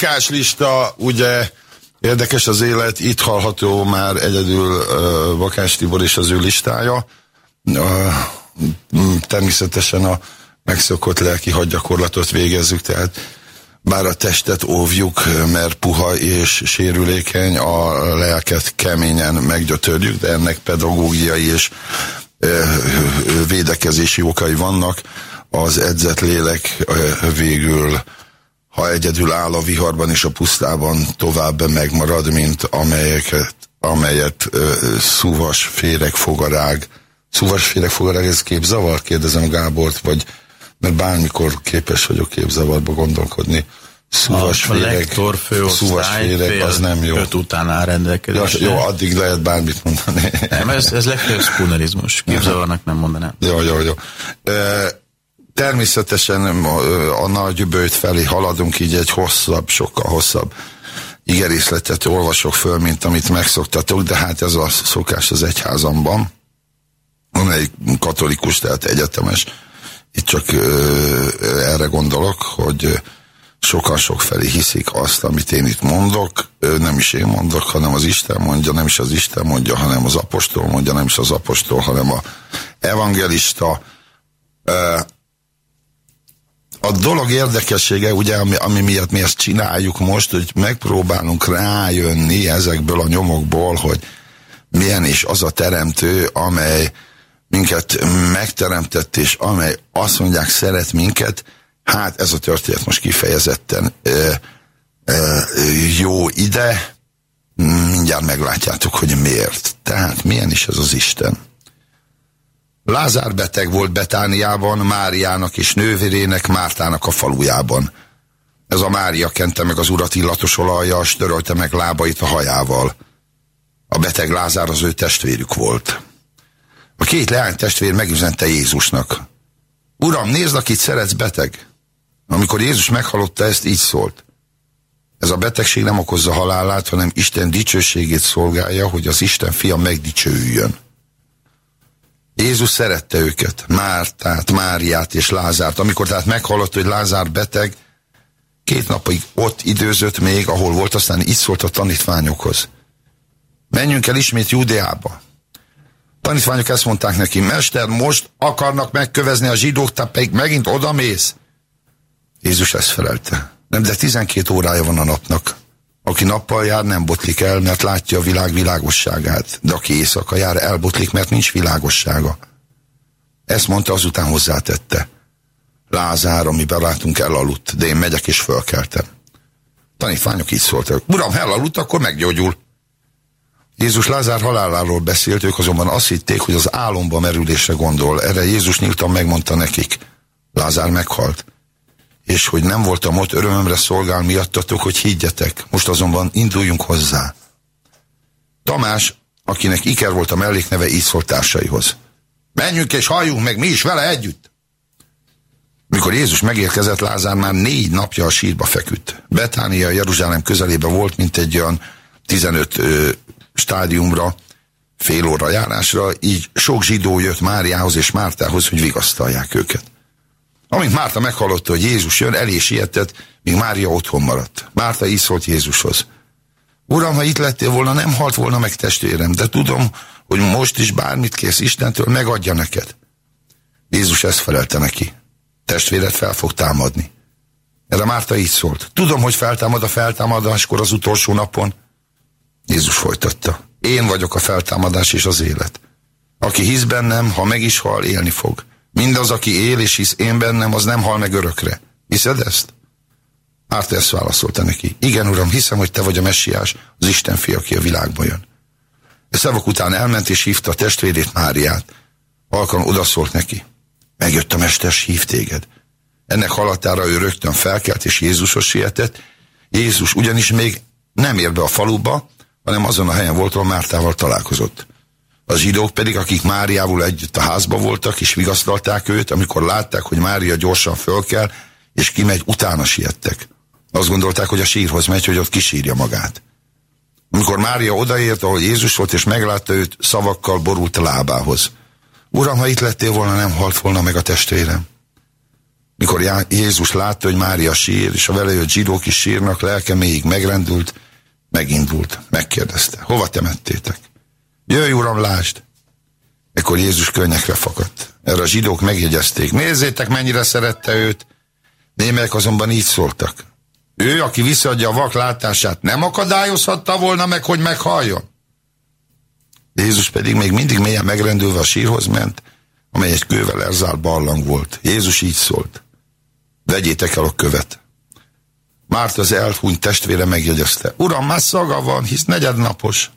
Vakáslista, ugye érdekes az élet, itt hallható már egyedül uh, Vakás Tibor és az ő listája. Uh, természetesen a megszokott lelki hadgyakorlatot végezzük, tehát bár a testet óvjuk, mert puha és sérülékeny, a lelket keményen meggyötörjük, de ennek pedagógiai és védekezési okai vannak. Az edzett lélek végül, ha egyedül áll a viharban és a pusztában, tovább megmarad, mint amelyeket, amelyet szúvas féreg fogarág. Szúvas féreg fogarág, ez képzavar? Kérdezem Gábort, vagy mert bármikor képes vagyok képzavarba gondolkodni. Szúvas féreg, szúvas féreg, az nem jó. Öt után áll rendelkezésre. Ja, jó, addig lehet bármit mondani. Nem, ez, ez legfeljebb spoonerizmus. Képzavarnak nem mondanám. Jó, jó, jó. E, természetesen a, a nagy bőjt felé haladunk, így egy hosszabb, sokkal hosszabb igerészletet olvasok föl, mint amit megszoktatok, de hát ez a szokás az egyházamban, amely katolikus, tehát egyetemes. Itt csak ö, erre gondolok, hogy sokan sok felé hiszik azt, amit én itt mondok, ö, nem is én mondok, hanem az Isten mondja, nem is az Isten mondja, hanem az apostol mondja, nem is az apostol, hanem a evangelista. A dolog érdekessége, ugye, ami, ami miatt mi ezt csináljuk most, hogy megpróbálunk rájönni ezekből a nyomokból, hogy milyen is az a teremtő, amely minket megteremtett, és amely azt mondják, szeret minket, hát ez a történet most kifejezetten ö, ö, jó ide, mindjárt meglátjátok, hogy miért. Tehát milyen is ez az Isten. Lázár beteg volt Betániában, Máriának és nővérének Mártának a falujában. Ez a Mária kente meg az urat illatos olajjal, s törölte meg lábait a hajával. A beteg Lázár az ő testvérük volt. A két leány testvér megüzente Jézusnak. Uram, nézd, akit szeretsz, beteg. Amikor Jézus meghallotta ezt, így szólt. Ez a betegség nem okozza halálát, hanem Isten dicsőségét szolgálja, hogy az Isten fia megdicsőüljön. Jézus szerette őket, Mártát, Máriát és Lázárt. Amikor tehát meghallotta, hogy Lázár beteg, két napig ott időzött még, ahol volt, aztán így szólt a tanítványokhoz. Menjünk el ismét Júdeába tanítványok ezt mondták neki, Mester, most akarnak megkövezni a zsidók, te pedig megint odamész? Jézus ezt felelte. Nem, de 12 órája van a napnak. Aki nappal jár, nem botlik el, mert látja a világ világosságát. De aki éjszaka jár, elbotlik, mert nincs világossága. Ezt mondta, azután hozzátette. Lázár, ami barátunk elaludt, de én megyek és fölkeltem. Tanítványok így szóltak. Uram, elaludt, akkor meggyógyul. Jézus Lázár haláláról beszélt, ők azonban azt hitték, hogy az álomba merülésre gondol. Erre Jézus nyíltan megmondta nekik. Lázár meghalt. És hogy nem voltam ott, örömömre szolgál miattatok, hogy higgyetek. Most azonban induljunk hozzá. Tamás, akinek Iker volt a mellékneve, így szólt társaihoz. Menjünk és halljunk meg mi is vele együtt. Mikor Jézus megérkezett, Lázár már négy napja a sírba feküdt. Betánia Jeruzsálem közelébe volt, mint egy olyan 15 stádiumra, fél óra járásra, így sok zsidó jött Máriához és Mártához, hogy vigasztalják őket. Amint Márta meghallotta, hogy Jézus jön, elé sietett, míg Mária otthon maradt. Márta így Jézushoz. Uram, ha itt lettél volna, nem halt volna meg testvérem, de tudom, hogy most is bármit kész Istentől, megadja neked. Jézus ezt felelte neki. Testvéret fel fog támadni. Erre Márta így szólt. Tudom, hogy feltámad a feltámadáskor az utolsó napon, Jézus folytatta. Én vagyok a feltámadás és az élet. Aki hisz bennem, ha meg is hal, élni fog. Mindaz, aki él és hisz én bennem, az nem hal meg örökre. Hiszed ezt? Árta ezt válaszolta neki. Igen, uram, hiszem, hogy te vagy a messiás, az Isten fia, aki a világba jön. A szavak után elment és hívta a testvérét Máriát. Halkan odaszólt neki. Megjött a mester, hív téged. Ennek halatára ő rögtön felkelt és Jézushoz sietett. Jézus ugyanis még nem ér be a faluba, hanem azon a helyen volt, ahol Mártával találkozott. A zsidók pedig, akik Máriával együtt a házba voltak, és vigasztalták őt, amikor látták, hogy Mária gyorsan fölkel, és kimegy, utána siettek. Azt gondolták, hogy a sírhoz megy, hogy ott kisírja magát. Amikor Mária odaért, ahol Jézus volt, és meglátta őt, szavakkal borult a lábához. Uram, ha itt lettél volna, nem halt volna meg a testvérem. Mikor Jézus látta, hogy Mária sír, és a vele jött zsidók is sírnak, lelke még megrendült, megindult, megkérdezte, hova temettétek? Jöjj, uram, lásd! Ekkor Jézus könnyekre fakadt. Erre a zsidók megjegyezték. Nézzétek, mennyire szerette őt. Némelyek azonban így szóltak. Ő, aki visszaadja a vak látását, nem akadályozhatta volna meg, hogy meghalljon? Jézus pedig még mindig mélyen megrendülve a sírhoz ment, amely egy kővel elzárt barlang volt. Jézus így szólt. Vegyétek el a követ. Márt az elhúnyt testvére megjegyezte. Uram, már szaga van, hisz negyednapos.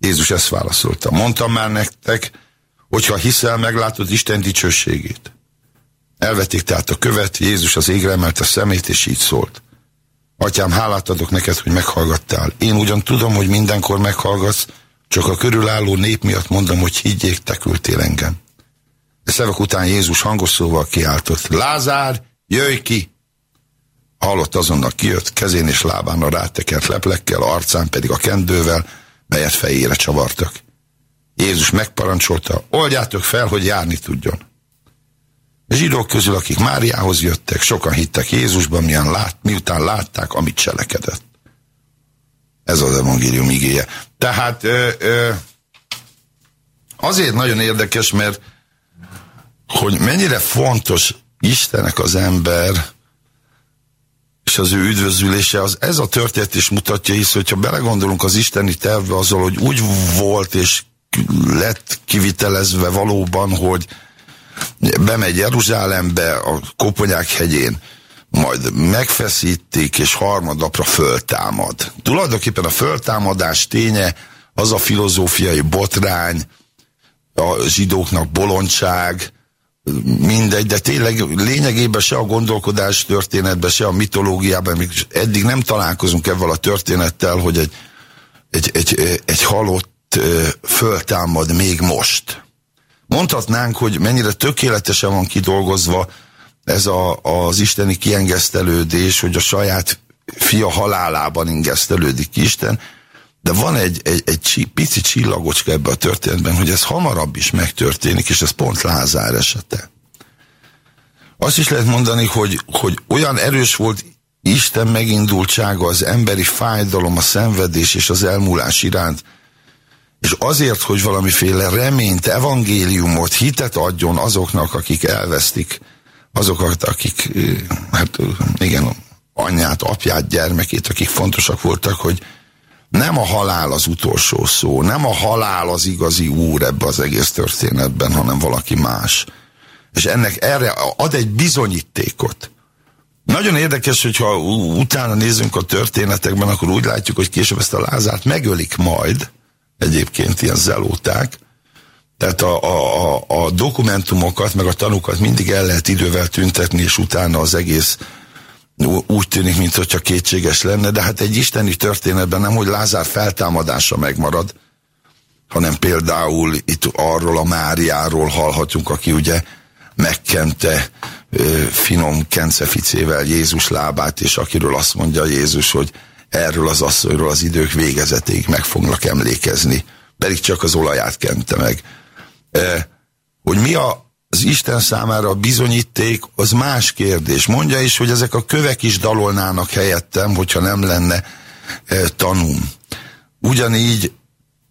Jézus ezt válaszolta. Mondtam már nektek, hogyha hiszel, meglátod Isten dicsőségét. Elvették tehát a követ, Jézus az égre emelte szemét, és így szólt. Atyám, hálát adok neked, hogy meghallgattál. Én ugyan tudom, hogy mindenkor meghallgatsz, csak a körülálló nép miatt mondom, hogy higgyék, te küldtél engem. De szavak után Jézus hangos szóval kiáltott. Lázár, jöjj ki! Hallott azonnal kijött, kezén és lábán a rátekert leplekkel, arcán pedig a kendővel, melyet fejére csavartak. Jézus megparancsolta, oldjátok fel, hogy járni tudjon. A zsidók közül, akik Máriához jöttek, sokan hittek Jézusban, milyen lát, miután látták, amit cselekedett. Ez az evangélium igéje. Tehát ö, ö, azért nagyon érdekes, mert hogy mennyire fontos Istenek az ember, és az ő üdvözülése, az ez a történet is mutatja, hisz hogyha belegondolunk az isteni tervbe azzal, hogy úgy volt és lett kivitelezve valóban, hogy bemegy Jeruzsálembe a Koponyák hegyén, majd megfeszítik, és harmadapra föltámad. Tulajdonképpen a föltámadás ténye az a filozófiai botrány, a zsidóknak bolondság, mindegy, de tényleg lényegében se a gondolkodás történetben, se a mitológiában, még eddig nem találkozunk ebben a történettel, hogy egy, egy, egy, egy halott föltámad még most. Mondhatnánk, hogy mennyire tökéletesen van kidolgozva ez a, az isteni kiengesztelődés, hogy a saját fia halálában ingesztelődik Isten, de van egy, egy, egy pici csillagocska ebbe a történetben, hogy ez hamarabb is megtörténik, és ez pont Lázár esete. Azt is lehet mondani, hogy, hogy olyan erős volt Isten megindultsága, az emberi fájdalom, a szenvedés és az elmúlás iránt, és azért, hogy valamiféle reményt, evangéliumot, hitet adjon azoknak, akik elvesztik, azokat, akik, hát igen, anyját, apját, gyermekét, akik fontosak voltak, hogy nem a halál az utolsó szó, nem a halál az igazi úr ebbe az egész történetben, hanem valaki más. És ennek erre ad egy bizonyítékot. Nagyon érdekes, hogyha utána nézzünk a történetekben, akkor úgy látjuk, hogy később ezt a Lázárt megölik majd, egyébként ilyen zelóták, tehát a, a, a, a dokumentumokat, meg a tanukat mindig el lehet idővel tüntetni, és utána az egész úgy tűnik, mintha kétséges lenne, de hát egy isteni történetben nem, hogy Lázár feltámadása megmarad, hanem például itt arról a Máriáról hallhatjuk, aki ugye megkente finom kenceficével Jézus lábát, és akiről azt mondja Jézus, hogy erről az asszonyról az idők végezetéig meg fognak emlékezni, pedig csak az olaját kente meg. Hogy mi a, az Isten számára a bizonyíték, az más kérdés. Mondja is, hogy ezek a kövek is dalolnának helyettem, hogyha nem lenne e, tanúm. Ugyanígy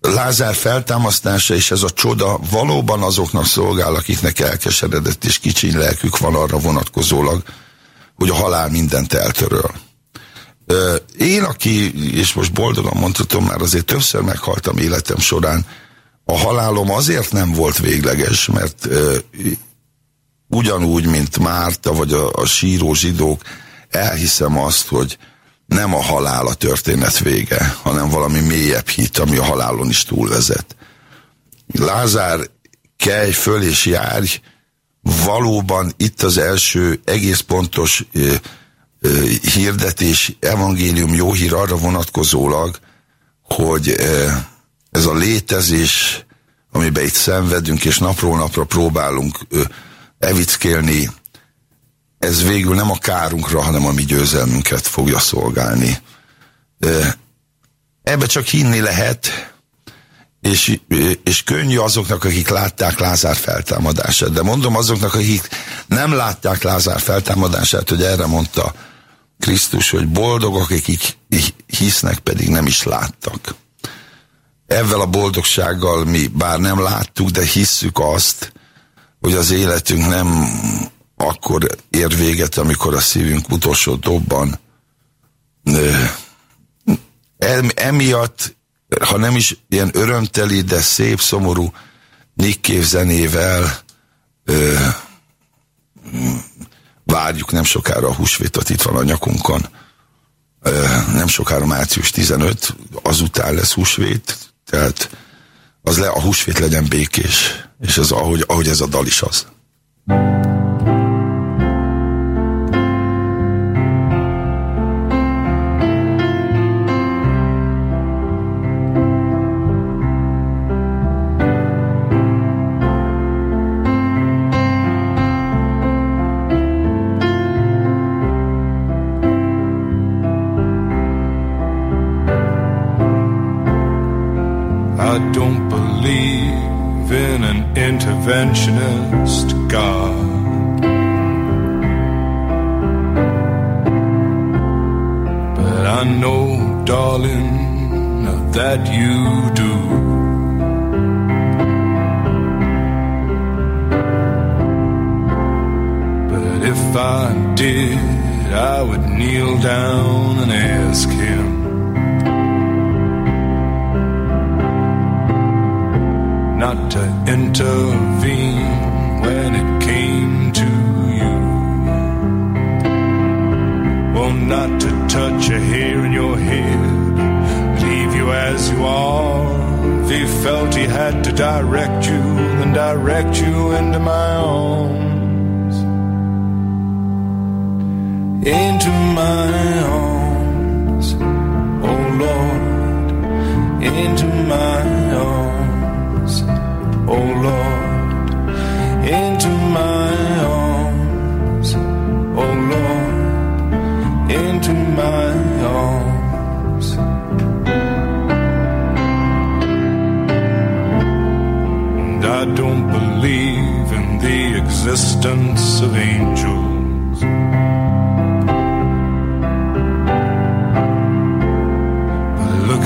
Lázár feltámasztása és ez a csoda valóban azoknak szolgál, akiknek elkeseredett és kicsiny lelkük van arra vonatkozólag, hogy a halál mindent eltöröl. Én, aki, és most boldogan mondhatom, már azért többször meghaltam életem során, a halálom azért nem volt végleges, mert ugyanúgy, mint Márta, vagy a, a síró zsidók, elhiszem azt, hogy nem a halál a történet vége, hanem valami mélyebb hit, ami a halálon is túlvezet. Lázár, kelj föl és járj, valóban itt az első egész pontos hirdetés, evangélium jó hír arra vonatkozólag, hogy ez a létezés, amiben itt szenvedünk, és napról napra próbálunk evickélni, ez végül nem a kárunkra, hanem a mi győzelmünket fogja szolgálni. Ebbe csak hinni lehet, és, és könnyű azoknak, akik látták Lázár feltámadását. De mondom azoknak, akik nem látták Lázár feltámadását, hogy erre mondta Krisztus, hogy boldogok, akik hisznek, pedig nem is láttak. Ezzel a boldogsággal mi bár nem láttuk, de hisszük azt, hogy az életünk nem akkor ér véget, amikor a szívünk utolsó dobban. Emiatt, ha nem is ilyen örömteli, de szép, szomorú Nick zenével ö, várjuk nem sokára a húsvétot, itt van a nyakunkon. Nem sokára március 15, azután lesz húsvét, tehát az le, a húsvét legyen békés, és ez ahogy, ahogy ez a dal is az. interventionist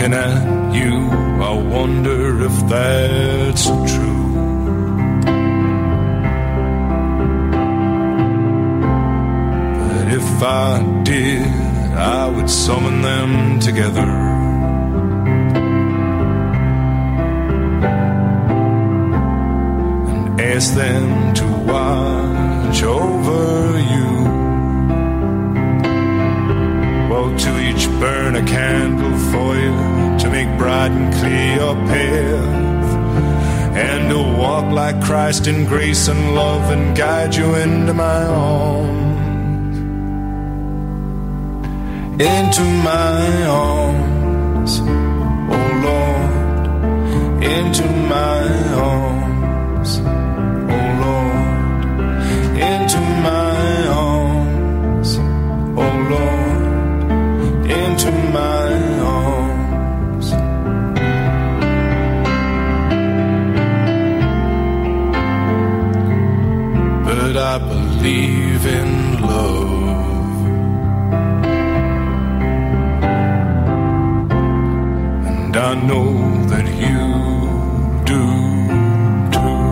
looking at you, I wonder if that's true. But if I did, I would summon them together. And ask them to watch over you. Well, to each burn a candle for you to make bright and clear your path. And to walk like Christ in grace and love and guide you into my arms. into my arms, oh Lord, into my arms, oh Lord, into my arms, oh Lord, into my I believe in love. And I know that you do too.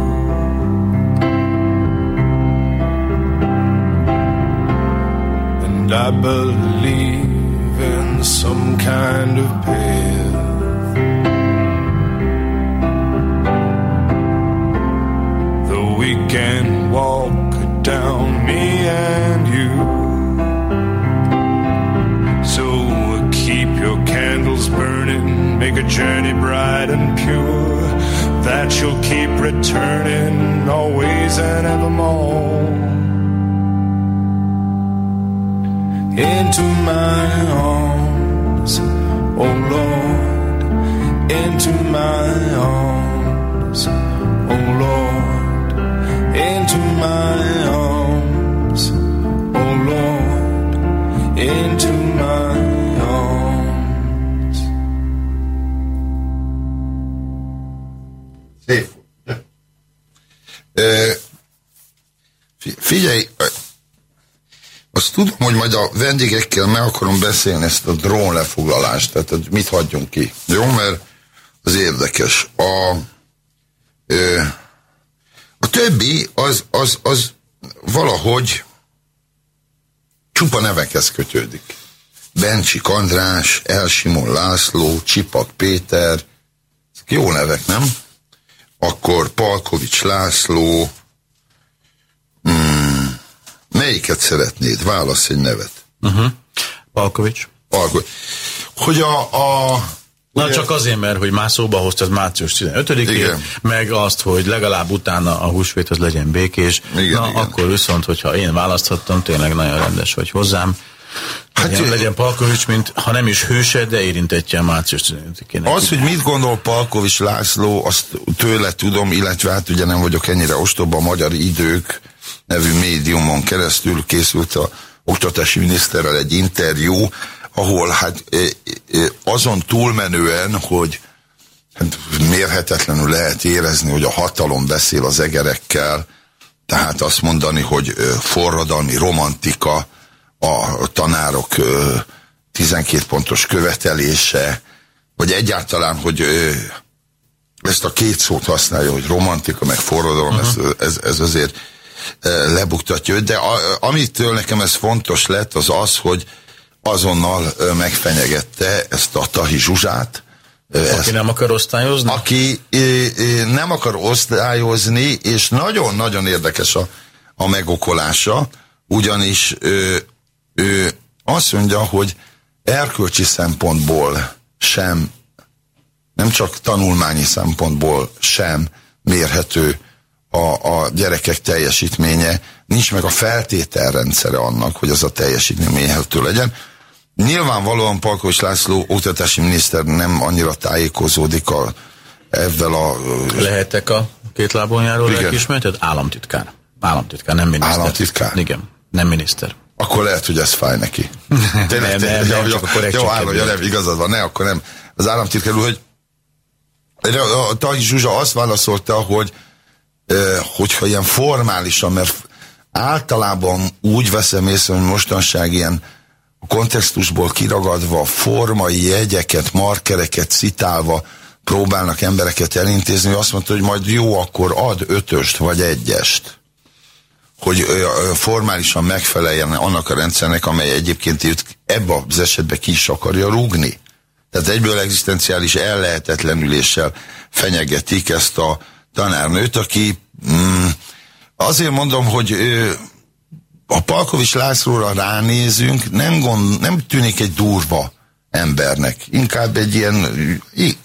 And I believe in some kind of path. Make a journey bright and pure. That you'll keep returning always and evermore. Into my arms, oh Lord, into my arms, oh Lord, into my arms, oh Lord, into my tudom, hogy majd a vendégekkel meg akarom beszélni ezt a drón lefoglalást, tehát mit hagyjunk ki. Jó, mert az érdekes. A, ö, a többi az, az, az valahogy csupa nevekhez kötődik. Bencsik András, Elsimon László, Csipak Péter, ezek jó nevek, nem? Akkor Palkovics László, melyiket szeretnéd? Válasz egy nevet. Uh-huh. Palkovics. Palkovics. Hogy a, a Na Ugye? csak azért, mert hogy már szóba hozta az március 15-ét, meg azt, hogy legalább utána a húsvéthoz legyen békés. Igen, Na igen. akkor viszont, hogyha én választhattam, tényleg nagyon rendes vagy hozzám. Hát legyen, legyen Palkovics, mint ha nem is hőse, de érintetje a március 15-én. Az, hogy mit gondol Palkovics László, azt tőle tudom, illetve hát ugye nem vagyok ennyire ostoba, a Magyar Idők nevű médiumon keresztül készült a oktatási miniszterrel egy interjú, ahol hát azon túlmenően, hogy hát mérhetetlenül lehet érezni, hogy a hatalom beszél az egerekkel, tehát azt mondani, hogy forradalmi romantika, a tanárok 12 pontos követelése, vagy egyáltalán, hogy ezt a két szót használja, hogy romantika, meg forradalom, uh -huh. ez, ez, ez azért lebuktatja őt, de a, amitől nekem ez fontos lett, az az, hogy azonnal megfenyegette ezt a Tahi Zsuzsát. Aki ezt, nem akar osztályozni? Aki nem akar osztályozni, és nagyon-nagyon érdekes a, a megokolása, ugyanis ő, ő azt mondja, hogy erkölcsi szempontból sem, nem csak tanulmányi szempontból sem mérhető a, a gyerekek teljesítménye, nincs meg a feltételrendszere annak, hogy az a teljesítmény mérhető legyen. Nyilvánvalóan Palkovics László oktatási miniszter nem annyira tájékozódik a, ezzel a... Lehetek a két lábon járó lelkismeretet? Államtitkár. Államtitkár, nem miniszter. Államtitkár? Igen, nem miniszter. Akkor lehet, hogy ez fáj neki. Tényleg, nem, nem, nem, jó, jó, álló, ja, nem, igazad van, ne, akkor nem. Az államtitkár úr, hogy a Tahi Zsuzsa azt válaszolta, hogy hogyha ilyen formálisan, mert általában úgy veszem észre, hogy mostanság ilyen a kontextusból kiragadva, formai jegyeket, markereket citálva próbálnak embereket elintézni, azt mondta, hogy majd jó, akkor ad ötöst vagy egyest hogy formálisan megfeleljen annak a rendszernek, amely egyébként ebbe az esetben ki is akarja rúgni. Tehát egyből egzisztenciális ellehetetlenüléssel fenyegetik ezt a tanárnőt, aki mm, azért mondom, hogy a Palkovics Lászlóra ránézünk, nem, gond, nem tűnik egy durva embernek. Inkább egy ilyen,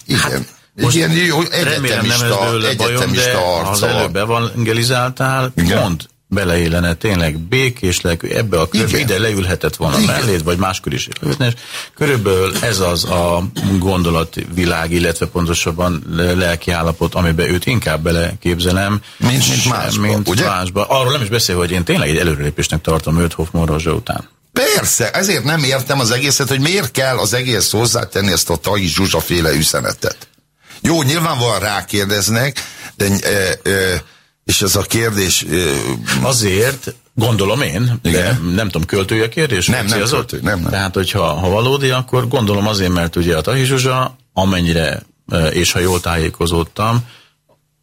igen, hát, egy ilyen jó egyetemista, egyetemista arccal. Az előbb evangelizáltál, igen. mond beleélene tényleg békésleg, ebbe a körbe ide leülhetett volna Igen. melléd, vagy máskor is leülhetne, és körülbelül ez az a gondolatvilág, illetve pontosabban lelki állapot, amiben őt inkább beleképzelem. Mint, mint másba, mint ugye? másba. Arról nem is beszél, hogy én tényleg egy előrelépésnek tartom őt Hoffman után. Persze, ezért nem értem az egészet, hogy miért kell az egész hozzátenni ezt a Tai Zsuzsa féle üzenetet. Jó, nyilvánvalóan rákérdeznek, de e, e, és ez a kérdés... Azért, gondolom én, Igen? de nem tudom, költői a kérdés? Nem, nem költői, nem, nem. Tehát, hogyha ha valódi, akkor gondolom azért, mert ugye a Tahi Zsuzsa, amennyire, és ha jól tájékozódtam,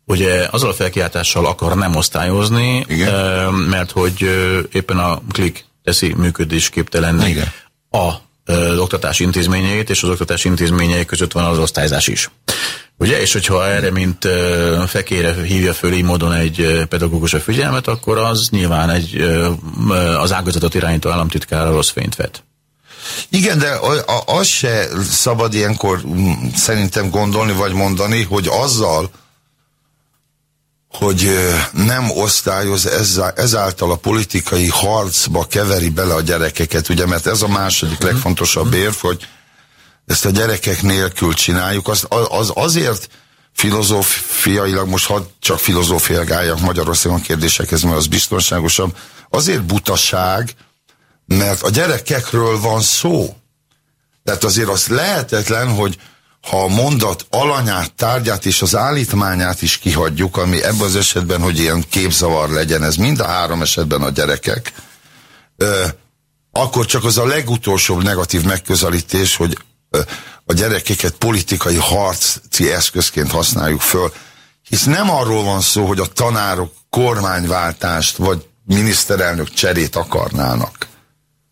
ugye azzal a felkiáltással akar nem osztályozni, Igen? mert hogy éppen a klik teszi működésképtelenné Igen. a az oktatási intézményeit, és az oktatási intézményei között van az osztályzás is. Ugye, és hogyha erre, mint fekére hívja föl így módon egy pedagógus a figyelmet, akkor az nyilván egy az ágazatot irányító államtitkára rossz fényt vet. Igen, de az se szabad ilyenkor szerintem gondolni vagy mondani, hogy azzal, hogy nem osztályoz ezáltal a politikai harcba keveri bele a gyerekeket, ugye, mert ez a második mhm. legfontosabb érv, hogy ezt a gyerekek nélkül csináljuk, az, az azért filozófiailag, most hadd csak filozófiálgáljak Magyarországon kérdésekhez, mert az biztonságosabb, azért butaság, mert a gyerekekről van szó. Tehát azért az lehetetlen, hogy, ha a mondat alanyát, tárgyát és az állítmányát is kihagyjuk, ami ebben az esetben, hogy ilyen képzavar legyen, ez mind a három esetben a gyerekek, ö, akkor csak az a legutolsó negatív megközelítés, hogy a gyerekeket politikai harci eszközként használjuk föl, hisz nem arról van szó, hogy a tanárok kormányváltást vagy miniszterelnök cserét akarnának.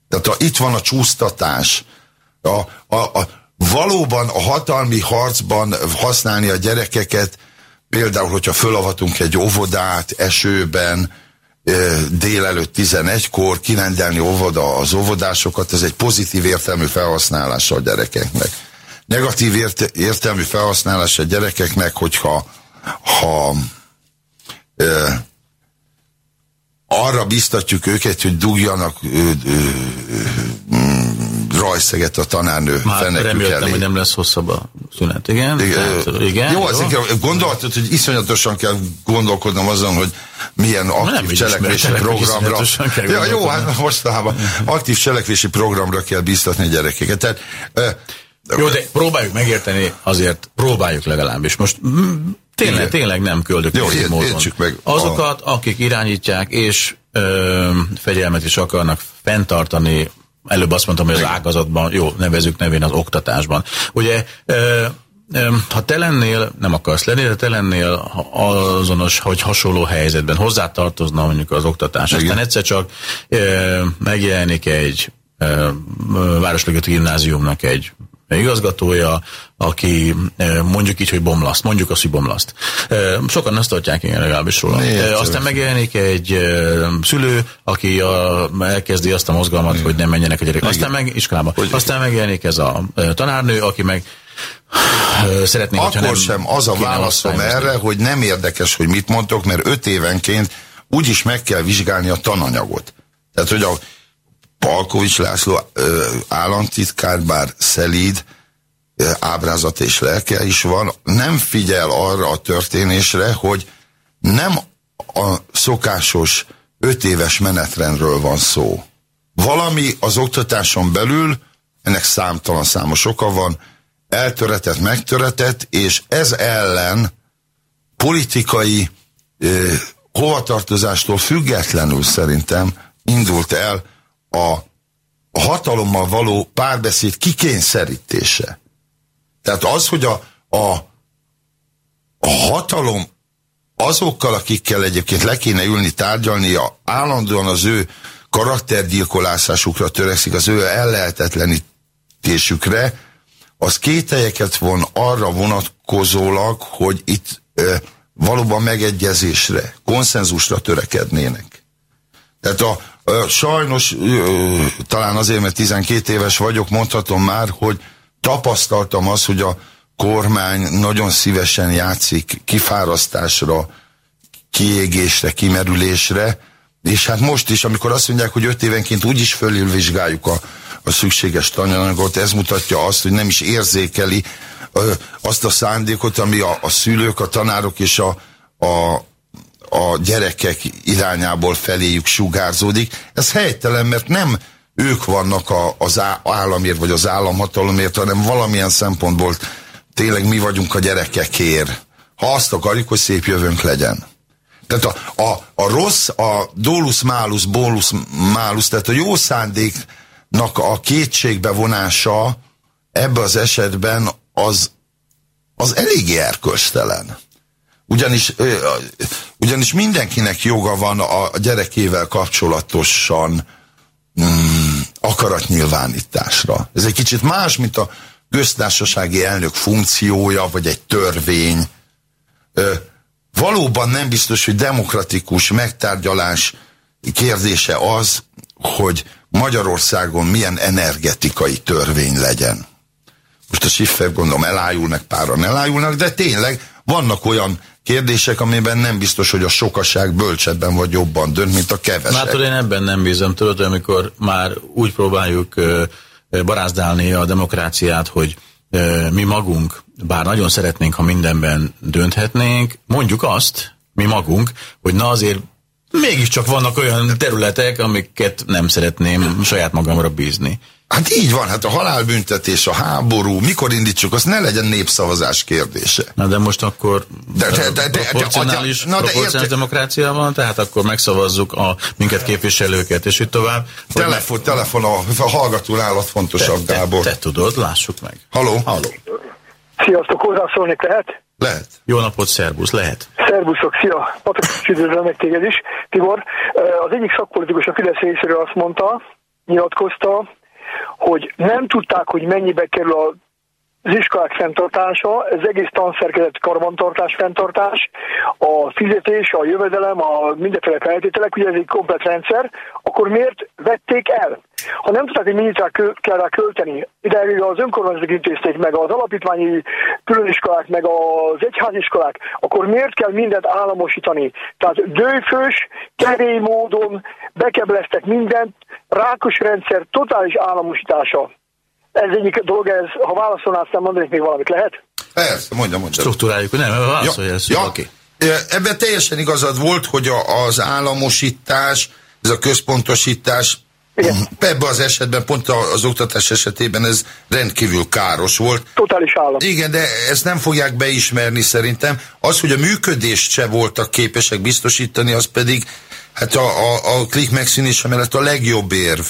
Tehát a, itt van a csúsztatás. A, a, a, valóban a hatalmi harcban használni a gyerekeket, például, hogyha fölavatunk egy óvodát esőben, délelőtt 11-kor kirendelni óvoda az óvodásokat, ez egy pozitív értelmű felhasználása a gyerekeknek. Negatív ért értelmű felhasználása a gyerekeknek, hogyha ha, ö, arra biztatjuk őket, hogy dugjanak ö, ö, ö, rajszeget a tanárnő Már reméltem, elé. hogy nem lesz hosszabb a szünet, igen? igen, Tehát, igen jó, jó. gondoltad, hogy iszonyatosan kell gondolkodnom azon, hogy milyen aktív cselekvési programra. Ja, jó, hát mostában aktív cselekvési programra kell biztatni a gyerekeket. Tehát, jó, de próbáljuk megérteni, azért próbáljuk legalábbis. Most tényleg, tényleg nem köldök Jó, módon. meg Azokat, a... akik irányítják, és ö, fegyelmet is akarnak fenntartani előbb azt mondtam, hogy az ágazatban, jó, nevezük nevén az oktatásban. Ugye, ha te lennél, nem akarsz lenni, de te lennél azonos, hogy hasonló helyzetben hozzátartozna mondjuk az oktatás. Aztán egyszer csak megjelenik egy Városligeti Gimnáziumnak egy igazgatója, aki mondjuk így, hogy bomlaszt, mondjuk azt, hogy bomlaszt. Sokan azt tartják, igen, legalábbis róla. Miért? Aztán megjelenik egy szülő, aki a, elkezdi azt a mozgalmat, igen. hogy nem menjenek a gyerekek. Aztán meg iskolába. Hogy Aztán megjelenik ez a tanárnő, aki meg szeretné, Akkor nem sem az a válaszom erre, hogy nem érdekes, hogy mit mondtok, mert öt évenként úgyis meg kell vizsgálni a tananyagot. Tehát, hogy a Palkovics László államtitkár, bár szelíd, ábrázat és lelke is van, nem figyel arra a történésre, hogy nem a szokásos öt éves menetrendről van szó. Valami az oktatáson belül, ennek számtalan számos oka van, eltöretett, megtöretett, és ez ellen politikai eh, hovatartozástól függetlenül szerintem indult el a, a hatalommal való párbeszéd kikényszerítése. Tehát az, hogy a, a, a hatalom azokkal, akikkel egyébként le kéne ülni, tárgyalni, a, állandóan az ő karaktergyilkolásásukra törekszik, az ő ellehetetlenítésükre, az kételyeket von arra vonatkozólag, hogy itt e, valóban megegyezésre, konszenzusra törekednének. Tehát a, Sajnos, talán azért, mert 12 éves vagyok, mondhatom már, hogy tapasztaltam azt, hogy a kormány nagyon szívesen játszik kifárasztásra, kiégésre, kimerülésre, és hát most is, amikor azt mondják, hogy öt évenként úgyis fölülvizsgáljuk a, a szükséges tananyagot, ez mutatja azt, hogy nem is érzékeli azt a szándékot, ami a, a szülők, a tanárok és a, a, a gyerekek irányából feléjük sugárzódik. Ez helytelen, mert nem ők vannak a, az államért vagy az államhatalomért, hanem valamilyen szempontból tényleg mi vagyunk a gyerekekért. Ha azt akarjuk, hogy szép jövőnk legyen. Tehát a, a, a rossz, a dolus malus, bolus malus, tehát a jó szándéknak a kétségbe vonása ebbe az esetben az, az eléggé erköstelen. Ugyanis, ugyanis mindenkinek joga van a gyerekével kapcsolatosan mm, akaratnyilvánításra. Ez egy kicsit más, mint a köztársasági elnök funkciója, vagy egy törvény. Ö, valóban nem biztos, hogy demokratikus megtárgyalás kérdése az, hogy Magyarországon milyen energetikai törvény legyen. Most a Schiffer gondolom elájulnak, páran elájulnak, de tényleg vannak olyan kérdések, amiben nem biztos, hogy a sokaság bölcsebben vagy jobban dönt, mint a kevesek. Hát én ebben nem bízom, tudod, amikor már úgy próbáljuk barázdálni a demokráciát, hogy mi magunk, bár nagyon szeretnénk, ha mindenben dönthetnénk, mondjuk azt, mi magunk, hogy na azért mégiscsak vannak olyan területek, amiket nem szeretném saját magamra bízni. Hát így van, hát a halálbüntetés, a háború, mikor indítsuk, az ne legyen népszavazás kérdése. Na de most akkor de, de, de, de, proporcionális, de, de, proporcionális demokrácia van, tehát akkor megszavazzuk a minket képviselőket, és így tovább. Telefon, meg... telefon a, a hallgató állat fontosabb, te, Gábor. Te, te tudod, lássuk meg. Haló? Haló. Sziasztok, hozzászólni lehet? Lehet. Jó napot, szervusz, lehet. Szervuszok, szia! Patrik, üdvözlöm meg téged is. Tibor, az egyik szakpolitikus a Fidesz részéről azt mondta, nyilatkozta, hogy nem tudták, hogy mennyibe kerül a az iskolák fenntartása, ez egész tanszerkezet karbantartás, fenntartás, a fizetés, a jövedelem, a mindenféle feltételek, ugye ez egy komplet rendszer, akkor miért vették el? Ha nem tudták, hogy mennyit kell rá költeni, ide az önkormányzatok intézték meg, az alapítványi különiskolák, meg az egyháziskolák, akkor miért kell mindent államosítani? Tehát dőfős, kevély módon bekebleztek mindent, rákos rendszer totális államosítása. Ez egyik dolog, ez, ha válaszolnál, aztán mondanék még valamit, lehet? Persze, mondja, mondja. Struktúráljuk, nem, válaszolja ja, ezt, ja. Okay. Ebben teljesen igazad volt, hogy a, az államosítás, ez a központosítás igen. Ebben az esetben, pont az oktatás esetében ez rendkívül káros volt. Totális állam. Igen, de ezt nem fogják beismerni szerintem. Az, hogy a működést se voltak képesek biztosítani, az pedig hát a, a, a klik megszűnése mellett a legjobb érv.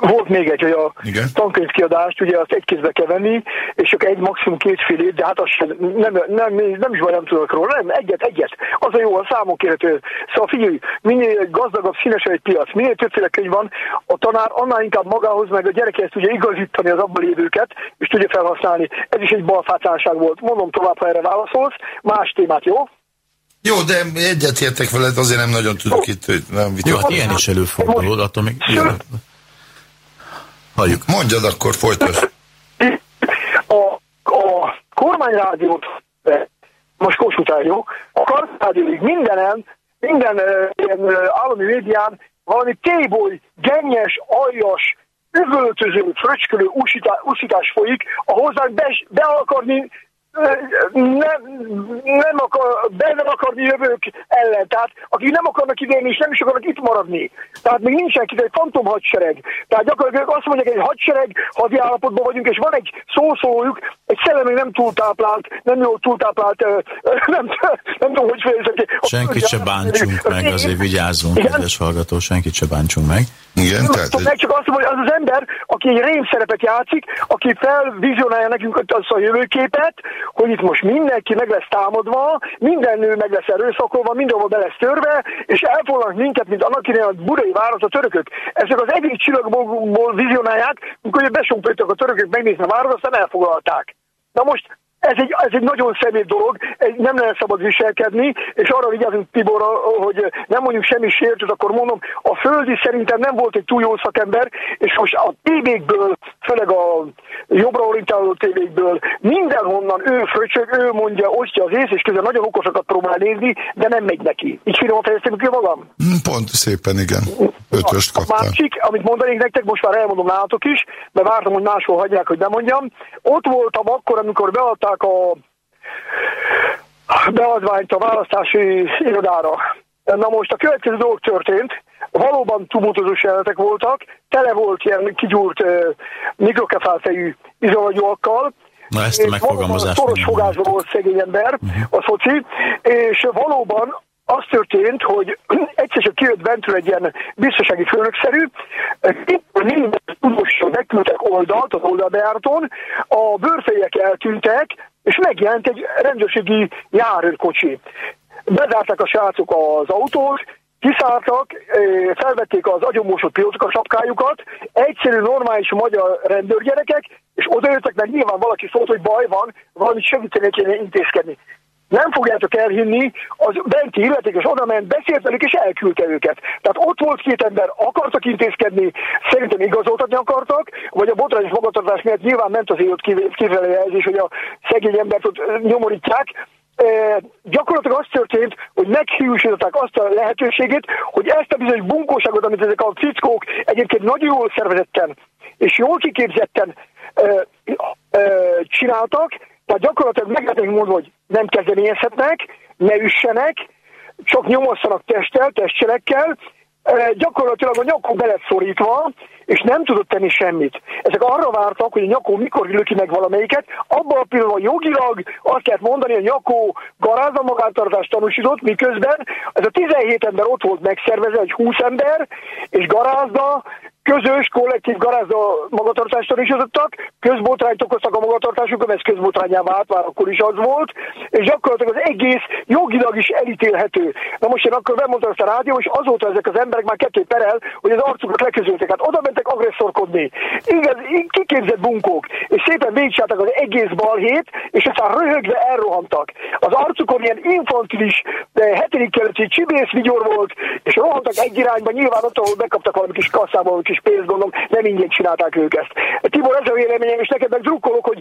Volt még egy, hogy a Igen. tankönyvkiadást ugye azt egy kézbe kell venni, és csak egy, maximum két fél de hát az sem, nem, nem, nem is baj, nem tudok róla, nem, egyet, egyet. Az a jó, a számok érhető. Szóval figyelj, minél gazdagabb, színesebb egy piac, minél többféle könyv van, a tanár annál inkább magához, meg a gyerekehez tudja igazítani az abban lévőket, és tudja felhasználni. Ez is egy balfátánság volt. Mondom tovább, ha erre válaszolsz. Más témát, jó? Jó, de egyetértek veled, azért nem nagyon tudok itt, nem Jó, hát ilyen is előfordul, attól még... Halljuk. Mondjad akkor, folytasd. A, a kormányrádiót, most Kossuth jó, a kormányrádióig mindenen, minden ilyen állami médián valami téboly, gennyes, aljas, üvöltöző, fröcskölő úsítás folyik, a hozzánk be, be akarni nem, nem akar, be nem akarni jövők ellen. Tehát akik nem akarnak idejönni, és nem is akarnak itt maradni. Tehát még nincsen ki, egy fantom hadsereg. Tehát gyakorlatilag azt mondják, hogy egy hadsereg, hadi állapotban vagyunk, és van egy szószólójuk, egy szellemi nem túltáplált, nem jó túltáplált, nem, nem tudom, hogy fejezek Senkit se bántsunk meg, azért vigyázzunk, kedves hallgató, senkit se bántsunk meg. Igen, tehát... Meg csak azt mondom, hogy az az ember, aki egy rém szerepet játszik, aki felvizionálja nekünk azt a jövőképet, hogy itt most mindenki meg lesz támadva, minden nő meg lesz erőszakolva, mindenhol be lesz törve, és elfoglalnak minket, mint annak idején a budai város a törökök. Ezek az egyik csillagból vizionálják, amikor besompoltak a törökök megnézni a város, aztán elfoglalták. Na most ez egy, ez egy nagyon szemét dolog, nem lehet szabad viselkedni, és arra vigyázunk Tibor, hogy nem mondjuk semmi sértőt, akkor mondom, a Földi szerintem nem volt egy túl jó szakember, és most a tévékből, főleg a jobbra orientáló tévékből, mindenhonnan ő fröcsög, ő mondja, osztja az ész, és közben nagyon okosakat próbál nézni, de nem megy neki. Így finoman fejeztem ki magam? Mm, pont szépen, igen. Ötöst kaptál. A másik, amit mondanék nektek, most már elmondom nálatok is, mert vártam, hogy máshol hagyják, hogy nem mondjam. Ott voltam akkor, amikor beadták a beadványt a választási irodára. Na most a következő dolog történt, valóban tumultozós jelenetek voltak, tele volt ilyen kigyúrt uh, mikrokefálfejű izolagyókkal, Na ezt a megfogalmazást. Szoros fogásban volt szegény ember, uh-huh. a szoci, és valóban az történt, hogy egyszer csak kijött bentről egy ilyen biztonsági főnökszerű, minden tudósról megküldtek oldalt az oldalbejáraton, a bőrfejek eltűntek, és megjelent egy rendőrségi járőrkocsi. Bezárták a srácok az autót, kiszálltak, felvették az agyomósott pilótok a sapkájukat, egyszerű, normális magyar rendőrgyerekek, és odajöttek, mert nyilván valaki szólt, hogy baj van, valamit segíteni kéne intézkedni. Nem fogjátok elhinni, az benti illetékes oda ment, beszélt velük, és elküldte őket. Tehát ott volt két ember, akartak intézkedni, szerintem igazoltatni akartak, vagy a botrányos magatartás miatt nyilván ment az élet kifelé jelzés, hogy a szegény embert ott nyomorítják, gyakorlatilag az történt, hogy meghiúsították azt a lehetőségét, hogy ezt a bizonyos bunkóságot, amit ezek a fickók egyébként nagyon jól szervezetten és jól kiképzetten e, e, csináltak, tehát gyakorlatilag meg lehetnek mondva, hogy nem kezdeményezhetnek, ne üssenek, csak nyomosszanak testtel, testcselekkel, gyakorlatilag a nyakó beleszorítva, és nem tudott tenni semmit. Ezek arra vártak, hogy a nyakó mikor löki meg valamelyiket, abban a pillanatban jogilag azt kell mondani, hogy a nyakó garázda magántartást tanúsított, miközben ez a 17 ember ott volt megszervezve, egy 20 ember, és garázda közös, kollektív garázda magatartást tanúsítottak, közbotrányt okoztak a magatartásukon, ez közbotrányá vált, már akkor is az volt, és gyakorlatilag az egész jogilag is elítélhető. Na most én akkor bemondtam ezt a rádió, és azóta ezek az emberek már kettő perel, hogy az arcukat leközölték. Hát oda mentek agresszorkodni. Igaz, kiképzett bunkók, és szépen végigcsáltak az egész balhét, és aztán röhögve elrohantak. Az arcukon ilyen infantilis, hetedik keleti csibész vigyor volt, és rohantak egy irányba, nyilván ott, ahol bekaptak valami kis kasszába, valami kis pénzt, gondolom, nem ingyen csinálták ők ezt. Tibor, ez a véleményem, és neked meg drukkolok, hogy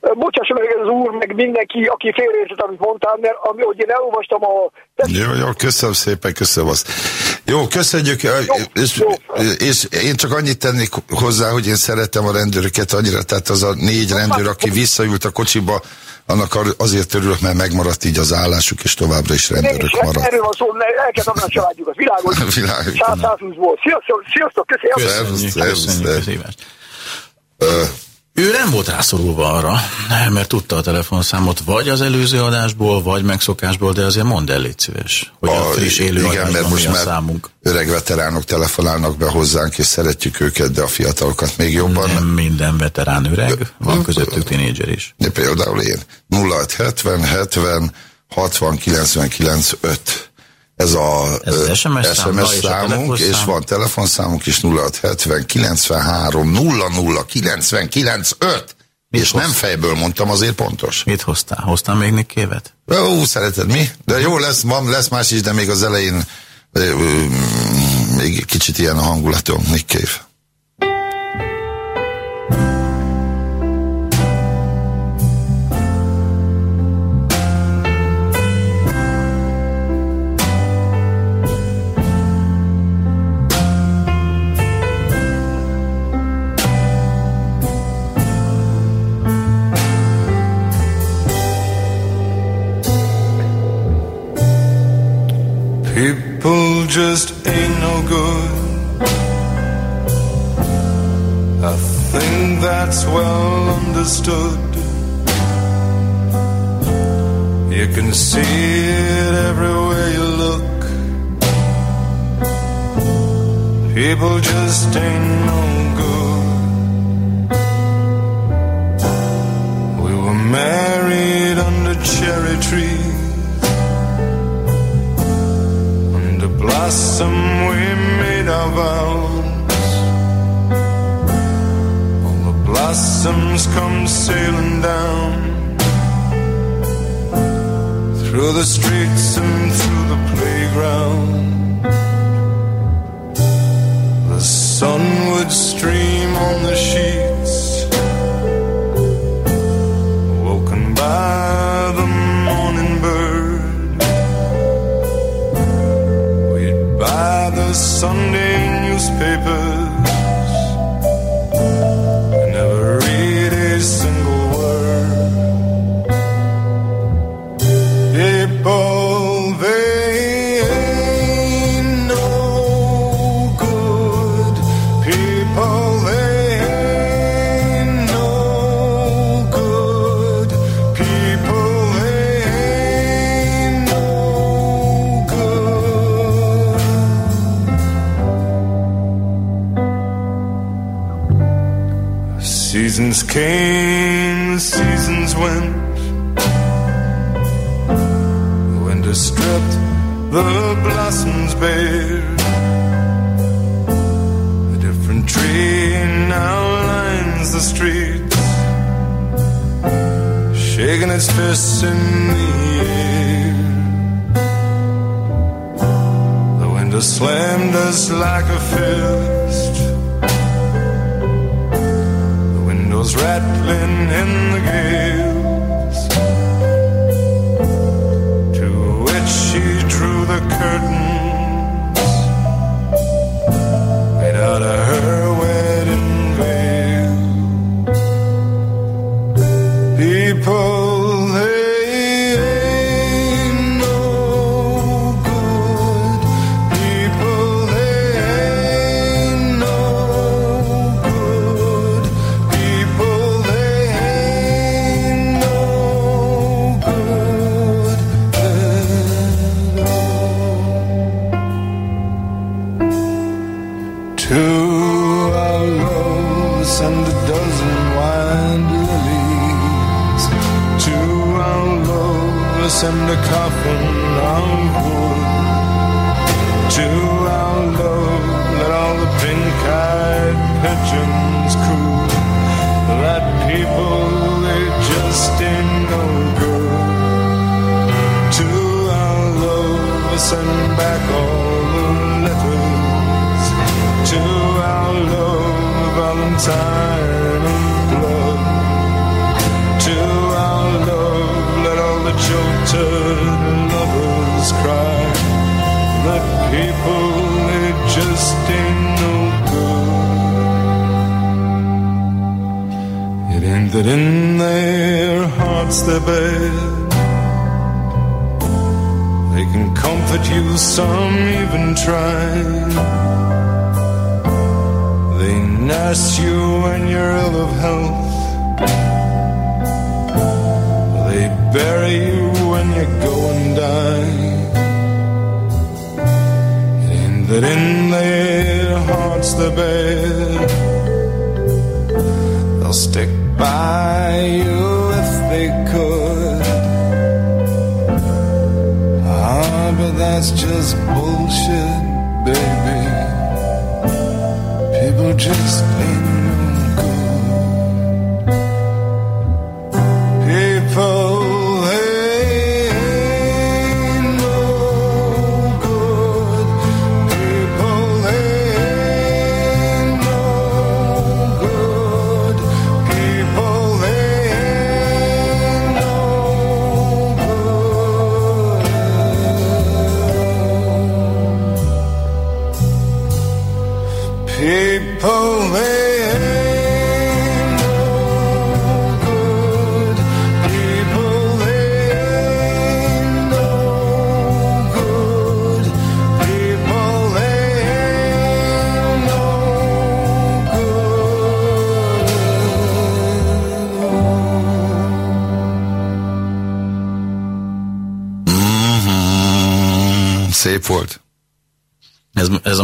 bocsásson meg ez az úr, meg mindenki, aki félreértett, amit mondtál, mert ami, hogy én elolvastam a... Jó, jó, köszönöm szépen, köszönöm azt. Jó, köszönjük, jó, és, jó. és én csak annyit tennék hozzá, hogy én szeretem a rendőröket annyira, tehát az a négy rendőr, aki visszaült a kocsiba, annak azért örülök, mert megmaradt így az állásuk, és továbbra is rendőrök maradt. Erről van szó, el kell a családjukat, világos. világos. 120 volt. Sziasztok, sziasztok, köszönjük. Köszönjük, köszönjük, köszönjük. Ő nem volt rászorulva arra, mert tudta a telefonszámot vagy az előző adásból, vagy megszokásból, de azért mondd el, légy szíves, hogy a, a friss élő igen, mert most már számunk. öreg veteránok telefonálnak be hozzánk, és szeretjük őket, de a fiatalokat még jobban. Nem minden veterán öreg, van közöttük tinédzser is. De például én 0670 70 60 99 5 ez a ez SMS, SMS számunk, és, és van telefonszámunk is 0670 93 00 99 5. Mit és hoz? nem fejből mondtam, azért pontos. Mit hoztál? Hoztál még Nick Cave-et? Ó, szereted mi? De jó lesz, van, lesz más is, de még az elején még kicsit ilyen a hangulatom, Nick Cave. just ain't no good. I think that's well understood. You can see it everywhere you look. People just ain't no good. We were married under cherry trees. Blossom we made our vows. All the blossoms come sailing down through the streets and through the playground. The sun would stream on the sheets, woken by Sunday newspapers.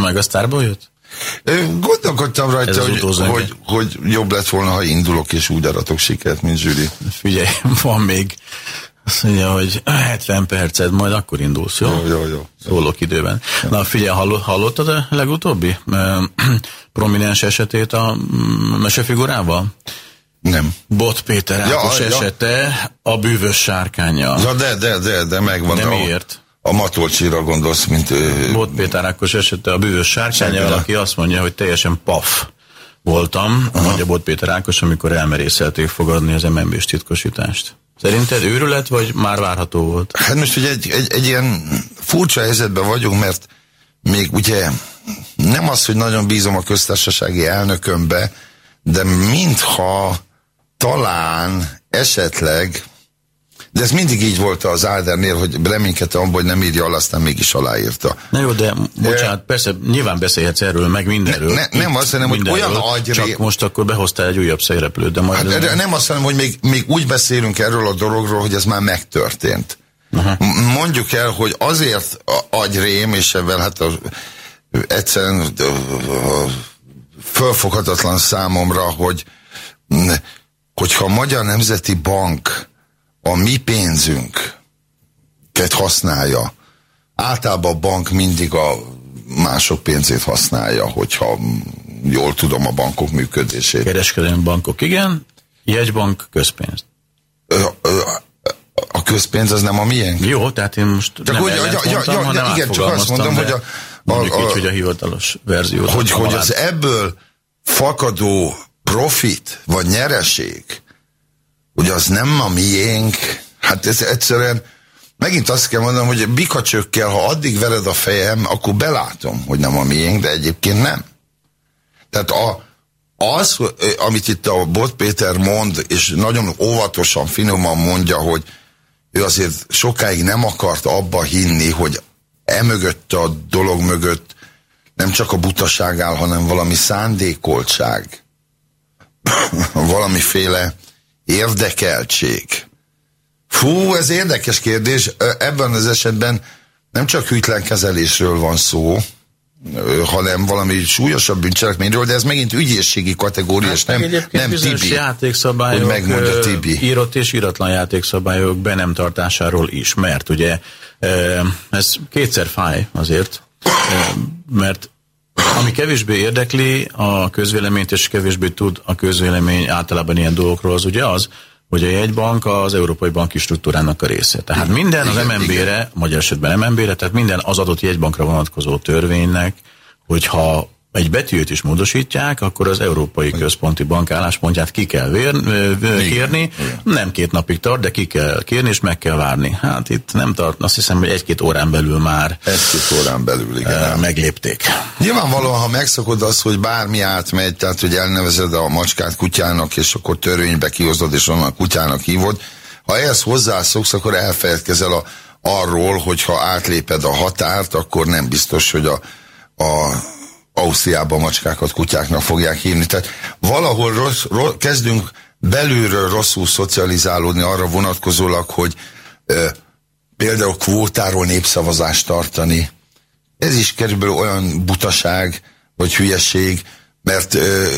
Ez a Megasztárból jött? Gondolkodtam rajta, hogy, hogy, hogy jobb lett volna, ha indulok és úgy aratok sikert, mint Zsüli. Figyelj, van még. Azt mondja, hogy 70 perced, majd akkor indulsz, jó? Jó, jó, jó. Szólok időben. Na figyelj, hallott, hallottad a legutóbbi prominens esetét a mm, mesefigurával? Nem. Bot Péter Ja, Ákos ja. esete a bűvös sárkánya. Ja, de, de, de, de megvan. De miért? A Matolcsira gondolsz, mint... Bot Péter Ákos esete a bűvös Sárkánya. aki azt mondja, hogy teljesen paf voltam, mondja Bot Péter Ákos, amikor elmerészelték fogadni az MNB-s titkosítást. Szerinted őrület, vagy már várható volt? Hát most ugye egy, egy, egy ilyen furcsa helyzetben vagyunk, mert még ugye nem az, hogy nagyon bízom a köztársasági elnökömbe, de mintha talán esetleg, de ez mindig így volt az Ádernél, hogy reménykedtem abban, hogy nem írja alá, aztán mégis aláírta. Na jó, de bocsánat, persze nyilván beszélhetsz erről, meg mindenről. Ne- ne- nem azt mondom, hogy olyan agyré- Csak most akkor behoztál egy újabb szereplőt, de majd... Hát erre nem azt mondom, hogy még, még úgy beszélünk erről a dologról, hogy ez már megtörtént. M- Mondjuk el, hogy azért agyrém, és ebben hát a, egyszerűen fölfoghatatlan számomra, hogy hogyha a Magyar Nemzeti Bank a mi pénzünket használja, általában a bank mindig a mások pénzét használja, hogyha jól tudom a bankok működését. Kereskedelmi bankok, igen. Jegybank, közpénz. Ö, ö, a közpénz az nem a miénk? Jó, tehát én most Csak nem úgy- ja, ja, mondtam, ja, hanem igen, csak azt mondom, hogy a- a- a- így, hogy a hivatalos verziót. hogy, hogy az ebből fakadó profit, vagy nyereség, hogy az nem a miénk, hát ez egyszerűen, megint azt kell mondanom, hogy bikacsökkel, ha addig vered a fejem, akkor belátom, hogy nem a miénk, de egyébként nem. Tehát a, az, amit itt a Bot Péter mond, és nagyon óvatosan, finoman mondja, hogy ő azért sokáig nem akart abba hinni, hogy emögött a dolog mögött nem csak a butaság áll, hanem valami szándékoltság, valamiféle érdekeltség. Fú, ez érdekes kérdés. Ebben az esetben nem csak hűtlen kezelésről van szó, hanem valami súlyosabb bűncselekményről, de ez megint ügyészségi kategória, hát, és nem, nem Tibi. játékszabályok, hogy megmondja Tibi. írott és íratlan játékszabályok be nem tartásáról is, mert ugye ez kétszer fáj azért, mert ami kevésbé érdekli a közvéleményt, és kevésbé tud a közvélemény általában ilyen dolgokról, az ugye az, hogy a jegybank az európai banki struktúrának a része. Tehát minden az MNB-re, magyar esetben MNB-re, tehát minden az adott jegybankra vonatkozó törvénynek, hogyha egy betűt is módosítják, akkor az Európai Központi Bank álláspontját ki kell vér, kérni. Igen. Nem két napig tart, de ki kell kérni, és meg kell várni. Hát itt nem tart, azt hiszem, hogy egy-két órán belül már egy-két órán belül, igen. meglépték. Nyilvánvalóan, ha megszokod azt, hogy bármi átmegy, tehát hogy elnevezed a macskát kutyának, és akkor törvénybe kihozod, és onnan kutyának hívod, ha ehhez hozzászoksz, akkor elfeledkezel a, arról, hogy ha átléped a határt, akkor nem biztos, hogy a, a Ausztriában macskákat kutyáknak fogják hívni. Tehát valahol rossz, rossz, kezdünk belülről rosszul szocializálódni arra vonatkozólag, hogy ö, például kvótáról népszavazást tartani. Ez is körülbelül olyan butaság, vagy hülyeség, mert, ö,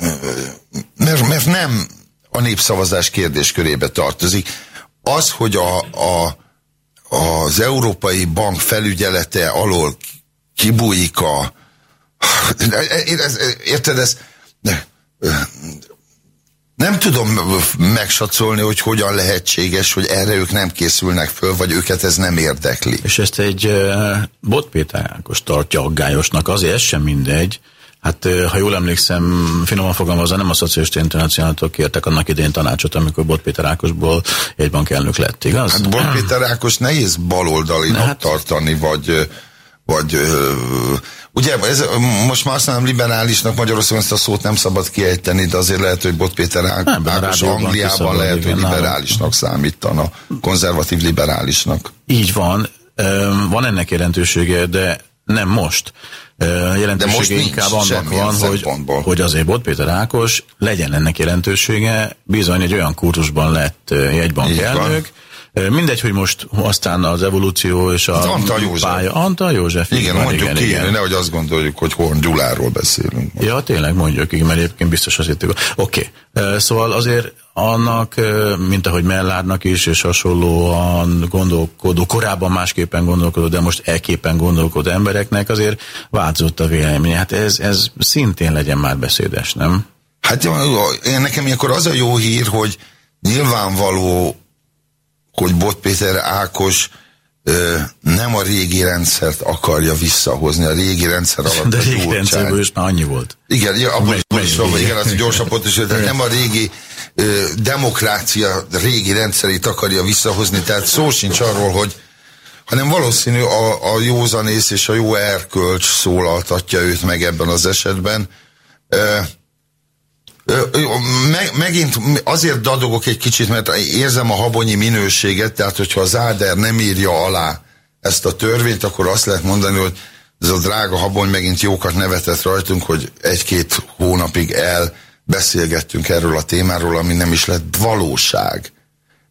ö, mert, mert nem a népszavazás kérdéskörébe tartozik. Az, hogy a, a, az Európai Bank felügyelete alól kibújik a, Érted, ez... Nem tudom megsatszolni, hogy hogyan lehetséges, hogy erre ők nem készülnek föl, vagy őket ez nem érdekli. És ezt egy uh, Bot Péter Ákos tartja aggályosnak, azért ez sem mindegy. Hát, uh, ha jól emlékszem, finoman fogalmazva, nem a szociális internacionáltól kértek annak idén tanácsot, amikor Bot Péter Ákosból egy bankelnök lett, igaz? Hát Bot Péter Ákos nehéz baloldalinak hát, tartani, vagy vagy ugye ez, most már azt nem liberálisnak Magyarországon ezt a szót nem szabad kiejteni, de azért lehet, hogy Bot Péter Ákos Angliában lehet, hogy liberálisnak számítana, konzervatív liberálisnak. Így van, van ennek jelentősége, de nem most. Jelentősége most inkább annak van, hogy, hogy azért Bot Péter Ákos legyen ennek jelentősége, bizony egy olyan kurzusban lett jegybank elnök, Mindegy, hogy most aztán az evolúció és a Antal József. pálya. Antal József. Igen, igen mondjuk igen, ki, igen. nehogy azt gondoljuk, hogy Horn Gyuláról beszélünk. Most. Ja, tényleg mondjuk, igen, mert egyébként biztos azért. Oké, okay. szóval azért annak, mint ahogy Mellárnak is, és hasonlóan gondolkodó, korábban másképpen gondolkodó, de most elképpen gondolkodó embereknek azért változott a vélemény. Hát ez, ez szintén legyen már beszédes, nem? Hát nekem ilyenkor az a jó hír, hogy nyilvánvaló hogy Bot Péter Ákos nem a régi rendszert akarja visszahozni, a régi rendszer alatt De a régi rendszerből is már annyi volt. Igen, ja, abban is van, igen, az gyorsabbat is, tehát nem a régi ö, demokrácia régi rendszerét akarja visszahozni, tehát szó sincs arról, hogy hanem valószínű a, a józanész és a jó erkölcs szólaltatja őt meg ebben az esetben. Ö, meg, megint azért dadogok egy kicsit, mert érzem a habonyi minőséget, tehát hogyha az Áder nem írja alá ezt a törvényt, akkor azt lehet mondani, hogy ez a drága habony megint jókat nevetett rajtunk, hogy egy-két hónapig el beszélgettünk erről a témáról, ami nem is lett valóság.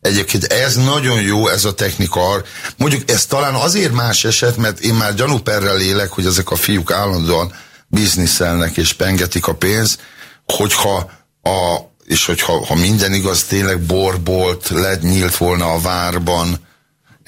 Egyébként ez nagyon jó, ez a technika. Mondjuk ez talán azért más eset, mert én már gyanúperrel élek, hogy ezek a fiúk állandóan bizniszelnek és pengetik a pénzt, hogyha a, és hogyha ha minden igaz, tényleg borbolt lett, nyílt volna a várban,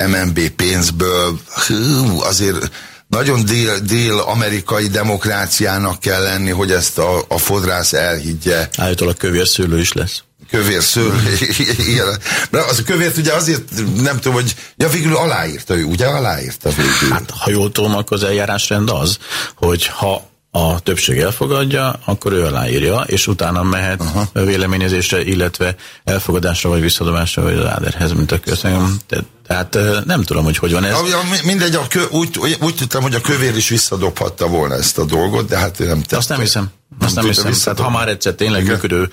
MNB pénzből, hú, azért nagyon dél-amerikai dél demokráciának kell lenni, hogy ezt a, a fodrász elhiggye. Állítólag kövér szőlő is lesz. Kövér szőlő, igen. De az a kövért ugye azért nem tudom, hogy ja, végül aláírta ő, ugye aláírta végül. Hát, ha jól tudom, akkor az eljárásrend az, hogy ha a többség elfogadja, akkor ő aláírja, és utána mehet Aha. véleményezésre, illetve elfogadásra vagy visszadobásra, vagy az áderhez, mint a közöm. Tehát nem tudom, hogy hogy van ez. Ja, mindegy, a kö, úgy, úgy tudtam, hogy a kövér is visszadobhatta volna ezt a dolgot, de hát ő nem tette. Azt nem hiszem. Azt nem, nem hiszem. Tehát ha már egyszer tényleg Igen. működő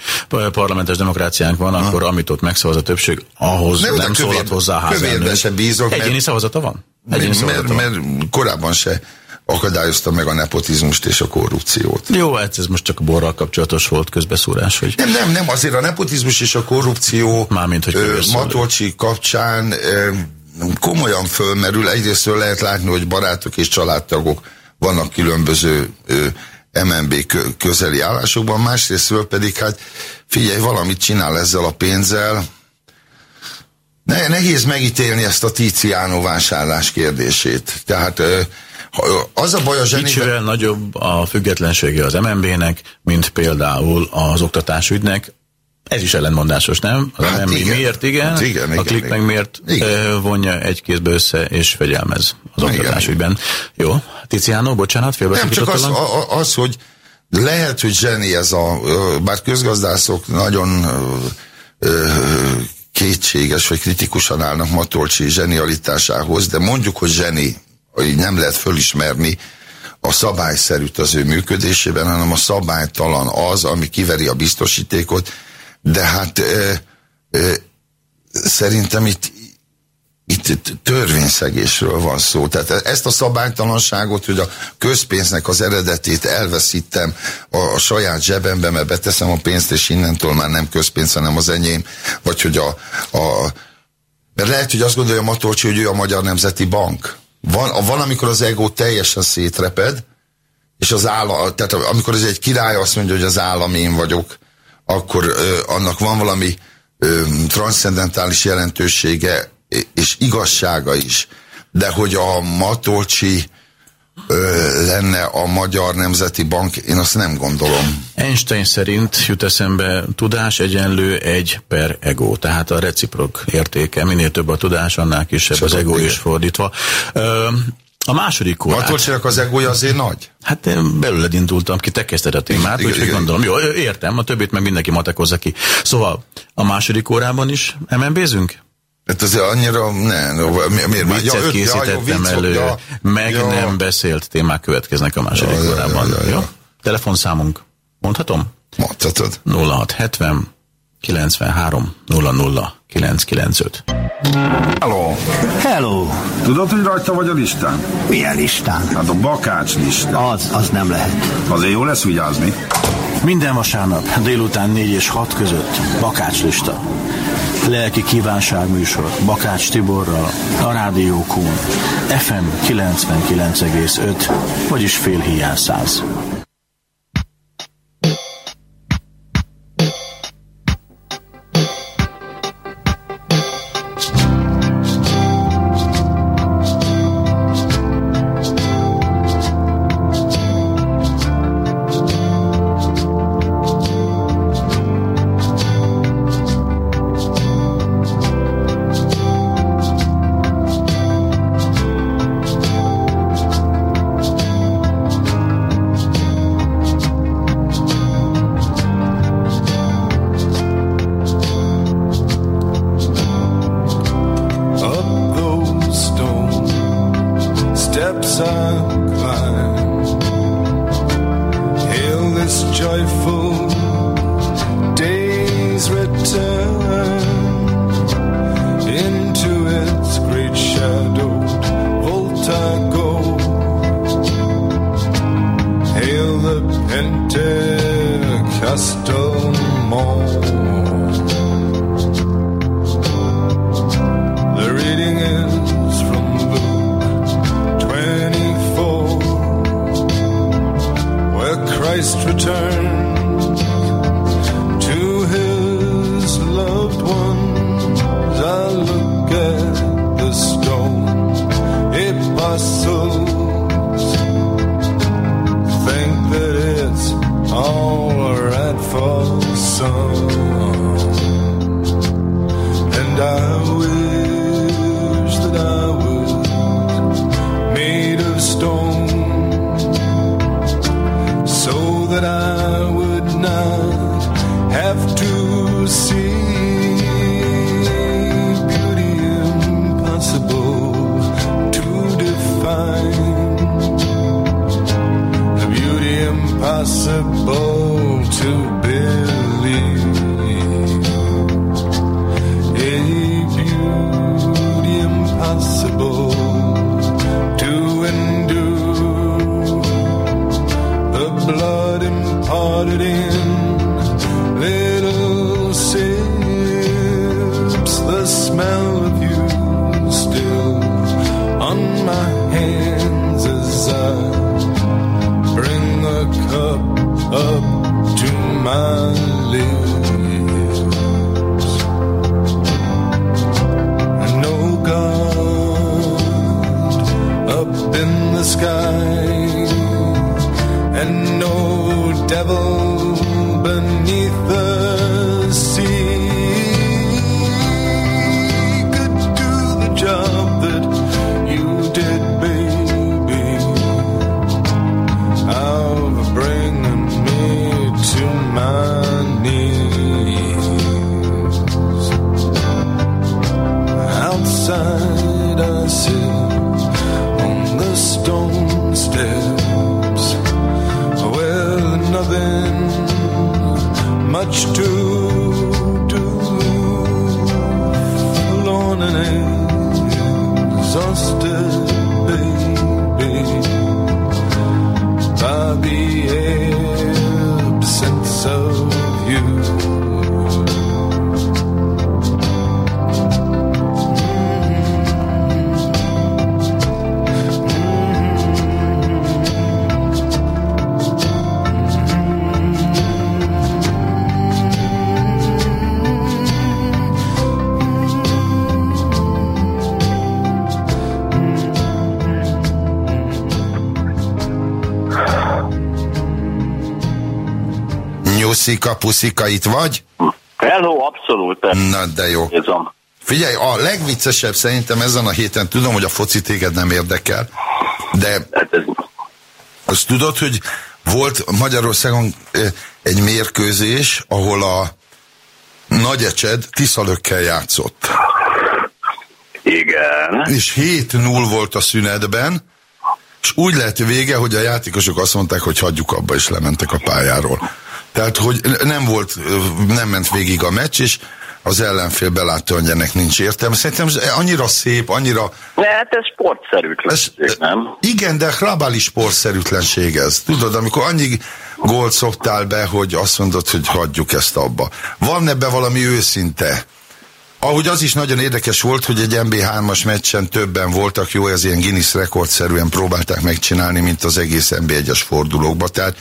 parlamentes demokráciánk van, akkor Aha. amit ott megszavaz a többség, ahhoz nem, nem szólhat hozzá a házelnök. se bízok. Egyéni mert, szavazata van? Egyéni mert, szavazata mert, van. mert korábban se akadályozta meg a nepotizmust és a korrupciót. Jó, hát ez most csak a borral kapcsolatos volt közbeszúrás. Hogy... Nem, nem, nem, azért a nepotizmus és a korrupció Mármint, hogy ö, Matolcsi kapcsán ö, komolyan fölmerül. Egyrésztől lehet látni, hogy barátok és családtagok vannak különböző ö, MNB közeli állásokban, másrésztről pedig hát figyelj, valamit csinál ezzel a pénzzel, ne, nehéz megítélni ezt a Tiziano vásárlás kérdését. Tehát az a baj a zsenivel... Kicsivel nagyobb a függetlensége az MNB-nek, mint például az oktatásügynek. Ez is ellenmondásos, nem? Az hát MNB igen. miért igen, hát igen, igen a klik meg miért igen. vonja egy kézbe össze és fegyelmez az oktatásügyben. Jó, Tiziano, bocsánat, félbeszakítottalak. Nem csak az, az, hogy lehet, hogy zseni ez a, bár közgazdászok nagyon kétséges vagy kritikusan állnak Matolcsi zsenialitásához, de mondjuk, hogy zseni, hogy nem lehet fölismerni a szabályszerűt az ő működésében, hanem a szabálytalan az, ami kiveri a biztosítékot, de hát ö, ö, szerintem itt itt törvényszegésről van szó. Tehát ezt a szabálytalanságot, hogy a közpénznek az eredetét elveszítem a, a saját zsebembe, mert beteszem a pénzt, és innentől már nem közpénz, hanem az enyém, vagy hogy a, a mert lehet, hogy azt gondolja Matolcsi, hogy ő a Magyar Nemzeti Bank. Van, van amikor az ego teljesen szétreped, és az állam, tehát amikor ez egy király azt mondja, hogy az állam én vagyok, akkor ö, annak van valami ö, transzcendentális jelentősége, és igazsága is. De hogy a Matolcsi ö, lenne a Magyar Nemzeti Bank, én azt nem gondolom. Einstein szerint jut eszembe tudás egyenlő egy per ego, tehát a reciprok értéke, minél több a tudás, annál kisebb Csak az ego is fordítva. Ö, a második órát... Matolcsinak az egója azért nagy? Hát én belőled indultam ki, te kezdted a témát, úgyhogy gondolom, jó, értem, a többit meg mindenki matekozza ki. Szóval a második órában is MNB-zünk? Hát azért annyira, ne, miért? miért Viccet ja, készítettem ja, elő, ja, meg ja. nem beszélt témák következnek a második ja, órában. Ja, ja, ja. Jó? Telefonszámunk, mondhatom? Mondhatod. 0670 93 00 995. Hello. Hello. Tudod, hogy rajta vagy a listán? Milyen listán? Hát a bakács listán. Az, az nem lehet. Azért jó lesz vigyázni. Minden vasárnap délután 4 és 6 között bakács lista lelki kívánság műsor Bakács Tiborral, a Rádió FM 99,5, vagyis fél hiány száz. Nyuszika, puszika, itt vagy? Hello, abszolút. Na, de jó. Érzem. Figyelj, a legviccesebb szerintem ezen a héten, tudom, hogy a foci téged nem érdekel, de Hát azt tudod, hogy volt Magyarországon egy mérkőzés, ahol a Nagyecsed Tiszalökkel játszott. igen. És 7-0 volt a szünetben, és úgy lett vége, hogy a játékosok azt mondták, hogy hagyjuk abba, és lementek a pályáról. Tehát, hogy nem volt, nem ment végig a meccs, és az ellenfél belátta, hogy ennek nincs értelme. Szerintem ez annyira szép, annyira... Ne, hát ez sportszerűtlenség, Ez, nem? igen, de hrabáli sportszerűtlenség ez. Tudod, amikor annyi gólt szoktál be, hogy azt mondod, hogy hagyjuk ezt abba. Van ebbe valami őszinte. Ahogy az is nagyon érdekes volt, hogy egy MB3-as meccsen többen voltak, jó, ez ilyen Guinness rekordszerűen próbálták megcsinálni, mint az egész MB1-es fordulókba. Tehát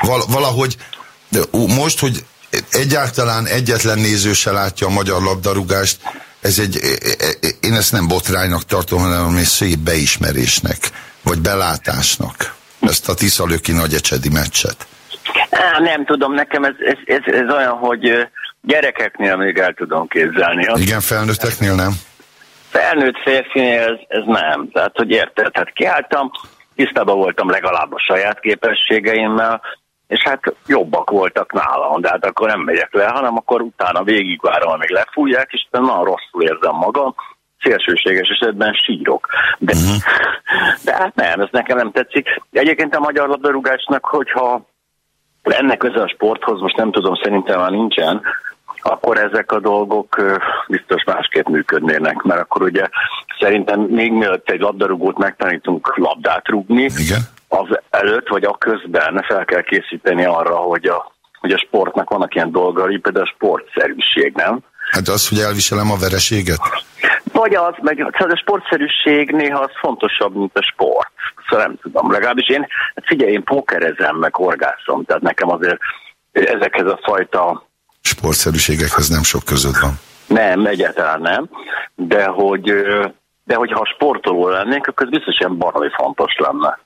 val- valahogy most, hogy egyáltalán egyetlen néző se látja a magyar labdarúgást, ez egy, e- e- e- én ezt nem botránynak tartom, hanem egy szép beismerésnek, vagy belátásnak. Ezt a Tiszalöki nagyecsedi meccset. Á, nem tudom, nekem ez, ez, ez, ez olyan, hogy gyerekeknél még el tudom képzelni. Az Igen, felnőtteknél nem? felnőtt férfinél ez, ez nem. Tehát, hogy érted, hát kiálltam, tisztában voltam legalább a saját képességeimmel, és hát jobbak voltak nálam, de hát akkor nem megyek le, hanem akkor utána végigvárom, amíg lefújják, és utána nagyon rosszul érzem magam, szélsőséges esetben sírok. De, uh-huh. de hát nem, ez nekem nem tetszik. Egyébként a magyar labdarúgásnak, hogyha lenne köze a sporthoz, most nem tudom, szerintem már nincsen, akkor ezek a dolgok biztos másképp működnének, mert akkor ugye szerintem még mielőtt egy labdarúgót megtanítunk labdát rúgni, Igen? Az előtt vagy a közben fel kell készíteni arra, hogy a, hogy a sportnak vannak ilyen dolgai, például a sportszerűség, nem? Hát az, hogy elviselem a vereséget? Vagy az, meg szóval a sportszerűség néha az fontosabb, mint a sport. Szóval nem tudom, legalábbis én, hát figyelj, én pókerezem, meg horgászom, tehát nekem azért ezekhez a fajta Sportszerűségekhez nem sok között van. nem, egyáltalán nem, de hogy, de hogy ha sportoló lennénk, akkor ez biztosan baromi fontos lenne.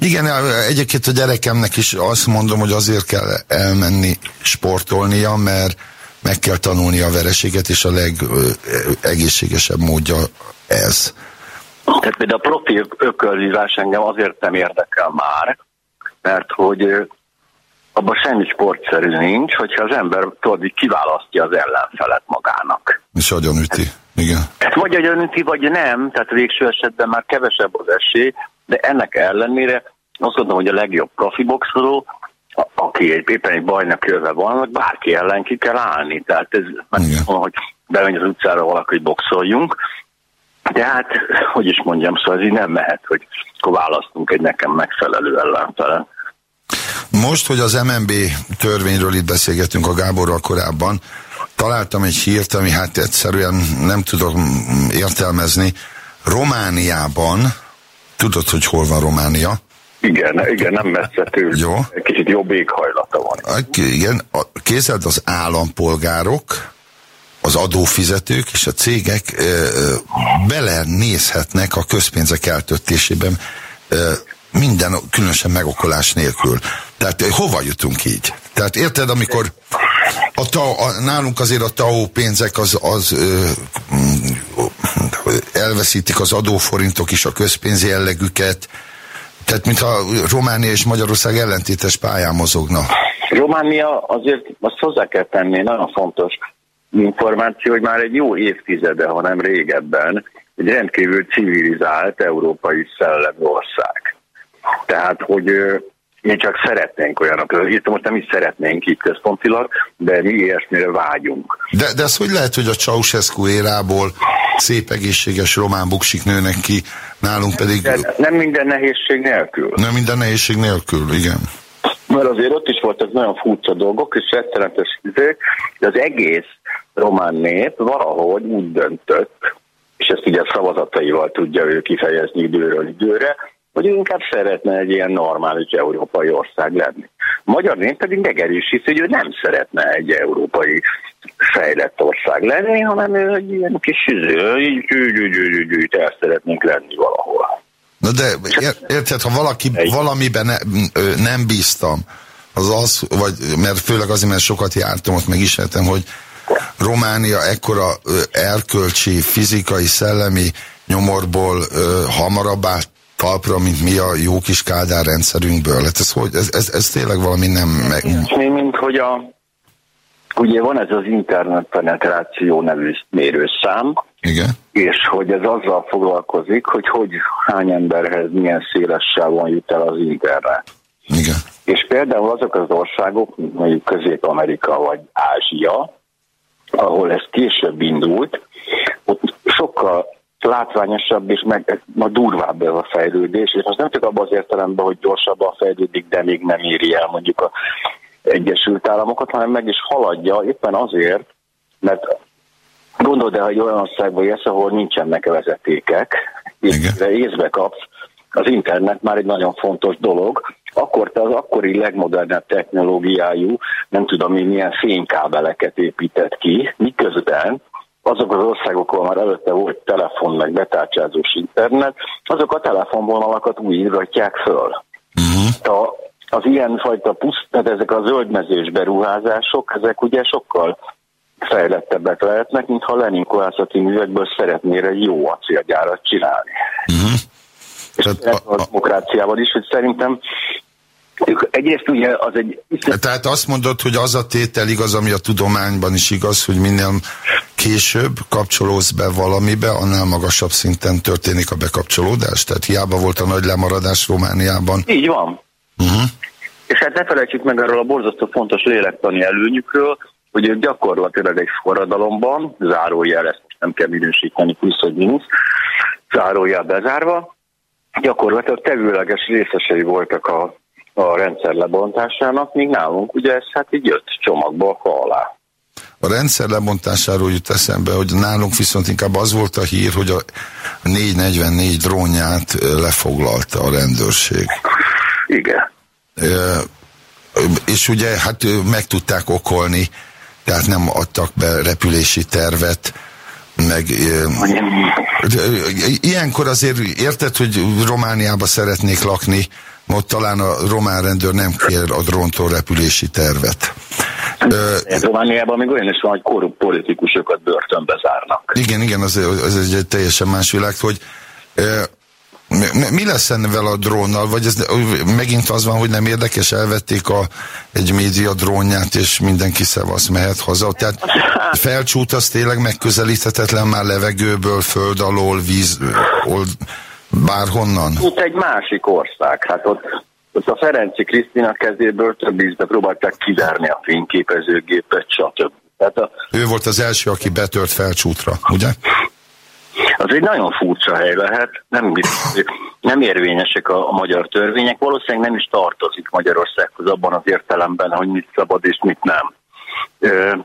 Igen, egyébként a gyerekemnek is azt mondom, hogy azért kell elmenni sportolnia, mert meg kell tanulni a vereséget, és a legegészségesebb módja ez. Tehát például a profi ök- ökölvívás engem azért nem érdekel már, mert hogy abban semmi sportszerű nincs, hogyha az ember tudod, így kiválasztja az ellenfelet magának. És agyon üti. Igen. Hát vagy a önti, vagy nem, tehát végső esetben már kevesebb az esély, de ennek ellenére azt gondolom, hogy a legjobb profi boxoló, aki egy, éppen egy bajnokővel van, annak bárki ellen ki kell állni. Tehát ez Igen. mondom, hogy bemegy az utcára valaki, hogy boxoljunk, de hát, hogy is mondjam, szóval ez így nem mehet, hogy akkor választunk egy nekem megfelelő ellenfelet. Most, hogy az MNB törvényről itt beszélgetünk a Gáborral korábban, találtam egy hírt, ami hát egyszerűen nem tudok mm, értelmezni. Romániában, tudod, hogy hol van Románia? Igen, igen, nem messze tőle. Jó. Egy kicsit jobb éghajlata van. Igen, képzeld az állampolgárok, az adófizetők és a cégek ö, ö, belenézhetnek a közpénzek eltöltésében ö, minden különösen megokolás nélkül. Tehát hova jutunk így? Tehát érted, amikor a, ta, a nálunk azért a TAO pénzek az, az ö, mm, elveszítik az adóforintok is a közpénz jellegüket, tehát mintha Románia és Magyarország ellentétes pályán mozogna. Románia azért azt hozzá kell tenni, nagyon fontos információ, hogy már egy jó évtizede, ha nem régebben egy rendkívül civilizált európai szellemű ország. Tehát, hogy mi csak szeretnénk olyanok, itt most nem is szeretnénk itt központilag, de mi ilyesmire vágyunk. De, de ez hogy lehet, hogy a Ceausescu érából szép egészséges román buksik nőnek ki, nálunk pedig... De nem minden nehézség nélkül. Nem minden nehézség nélkül, igen. Mert azért ott is voltak nagyon furcsa dolgok, és rettenetes izék, de az egész román nép valahogy úgy döntött, és ezt ugye szavazataival tudja ő kifejezni időről időre, hogy ő inkább szeretne egy ilyen normális európai ország lenni. A magyar nép pedig megerősít, hogy ő nem szeretne egy európai fejlett ország lenni, hanem ő egy ilyen kis iző, így, így, így, így, így el szeretnénk lenni valahol. Na de érted, ha valaki valamiben ne, nem bíztam, az az, vagy, mert főleg azért, mert sokat jártam ott, meg ismertem, hogy Románia ekkora erkölcsi, fizikai, szellemi nyomorból ö, hamarabb állt talpra, mint mi a jó kis Kádár rendszerünkből. Hát ez, hogy, ez, ez, ez tényleg valami nem... Meg... Mi, mint hogy a... Ugye van ez az internet penetráció nevű mérőszám, Igen. és hogy ez azzal foglalkozik, hogy hogy hány emberhez milyen széles sávon jut el az internet. Igen. És például azok az országok, mint mondjuk Közép-Amerika vagy Ázsia, ahol ez később indult, ott sokkal látványosabb és meg ma durvább a fejlődés, és most nem csak abban az értelemben, hogy gyorsabban fejlődik, de még nem éri el mondjuk a Egyesült Államokat, hanem meg is haladja éppen azért, mert gondold el, hogy olyan országban jössz, ahol nincsenek vezetékek, és észbe kapsz, az internet már egy nagyon fontos dolog, akkor te az akkori legmodernebb technológiájú, nem tudom én milyen fénykábeleket épített ki, miközben azok az országok, ahol már előtte volt telefon, meg betárcsázós internet, azok a telefonvonalakat újítgatják föl. Uh-huh. A, az ilyenfajta puszt, tehát ezek a zöldmezős beruházások, ezek ugye sokkal fejlettebbek lehetnek, mintha Lenin kohászati művekből szeretnél egy jó acélgyárat csinálni. Uh-huh. És Tehát a, a, demokráciával is, hogy szerintem Egyrészt ugye az egy... Tehát azt mondod, hogy az a tétel igaz, ami a tudományban is igaz, hogy minél később kapcsolódsz be valamibe, annál magasabb szinten történik a bekapcsolódás? Tehát hiába volt a nagy lemaradás Romániában. Így van. Uh-huh. És hát ne felejtsük meg arról a borzasztó fontos lélektani előnyükről, hogy ők gyakorlatilag egy forradalomban, zárójel, ezt most nem kell minősíteni, plusz vagy mínusz, zárójel bezárva, gyakorlatilag tevőleges részesei voltak a a rendszer lebontásának, míg nálunk ugye ez hát így jött csomagba alá. A rendszer lebontásáról jut eszembe, hogy nálunk viszont inkább az volt a hír, hogy a 444 drónját lefoglalta a rendőrség. Igen. E, és ugye hát meg tudták okolni, tehát nem adtak be repülési tervet, meg ilyenkor azért érted, hogy Romániába szeretnék lakni, ott talán a román rendőr nem kér a dróntól repülési tervet. Romániában még olyan is van, hogy korrupt politikusokat börtönbe zárnak. Igen, igen, az, az egy, teljesen más világ, hogy mi, mi lesz ennevel a drónnal? Vagy ez megint az van, hogy nem érdekes, elvették a, egy média drónját, és mindenki szevasz mehet haza. Tehát felcsút az tényleg megközelíthetetlen már levegőből, föld alól, víz, old, Bárhonnan? Itt egy másik ország. Hát ott, ott a Ferenci Krisztina kezéből több ízbe próbálták kizárni a fényképezőgépet, stb. Tehát a... Ő volt az első, aki betört felcsútra, ugye? Az egy nagyon furcsa hely lehet, nem, nem érvényesek a, a magyar törvények, valószínűleg nem is tartozik Magyarországhoz abban az értelemben, hogy mit szabad és mit nem. Ö,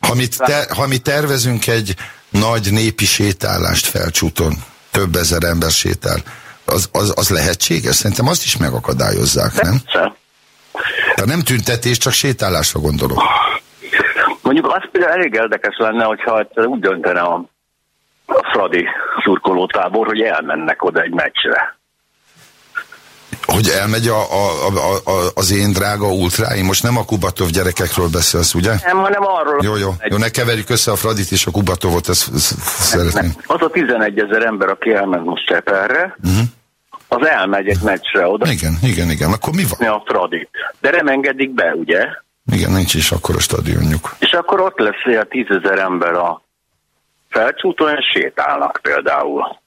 ha, mi te, ha mi tervezünk egy nagy népi sétálást felcsúton, több ezer ember sétál, az, az, az lehetséges? Szerintem azt is megakadályozzák, nem? Tehát nem tüntetés, csak sétálásra gondolok. Mondjuk az például elég érdekes lenne, hogyha úgy döntene a, a Fradi szurkolótábor, hogy elmennek oda egy meccsre. Hogy elmegy a, a, a, a, az én drága ultráim? Most nem a Kubatov gyerekekről beszélsz, ugye? Nem, hanem arról. Jó, jó. jó ne keverjük össze a Fradit és a Kubatovot, ezt, ezt szeretném. Az a 11 ezer ember, aki elment most Csepelre, uh-huh. az elmegy egy meccsre oda. Igen, igen, igen. Akkor mi van? A Fradit. De nem engedik be, ugye? Igen, nincs is akkor a stadionjuk. És akkor ott lesz a 10 ezer ember a felcsúton sétálnak például.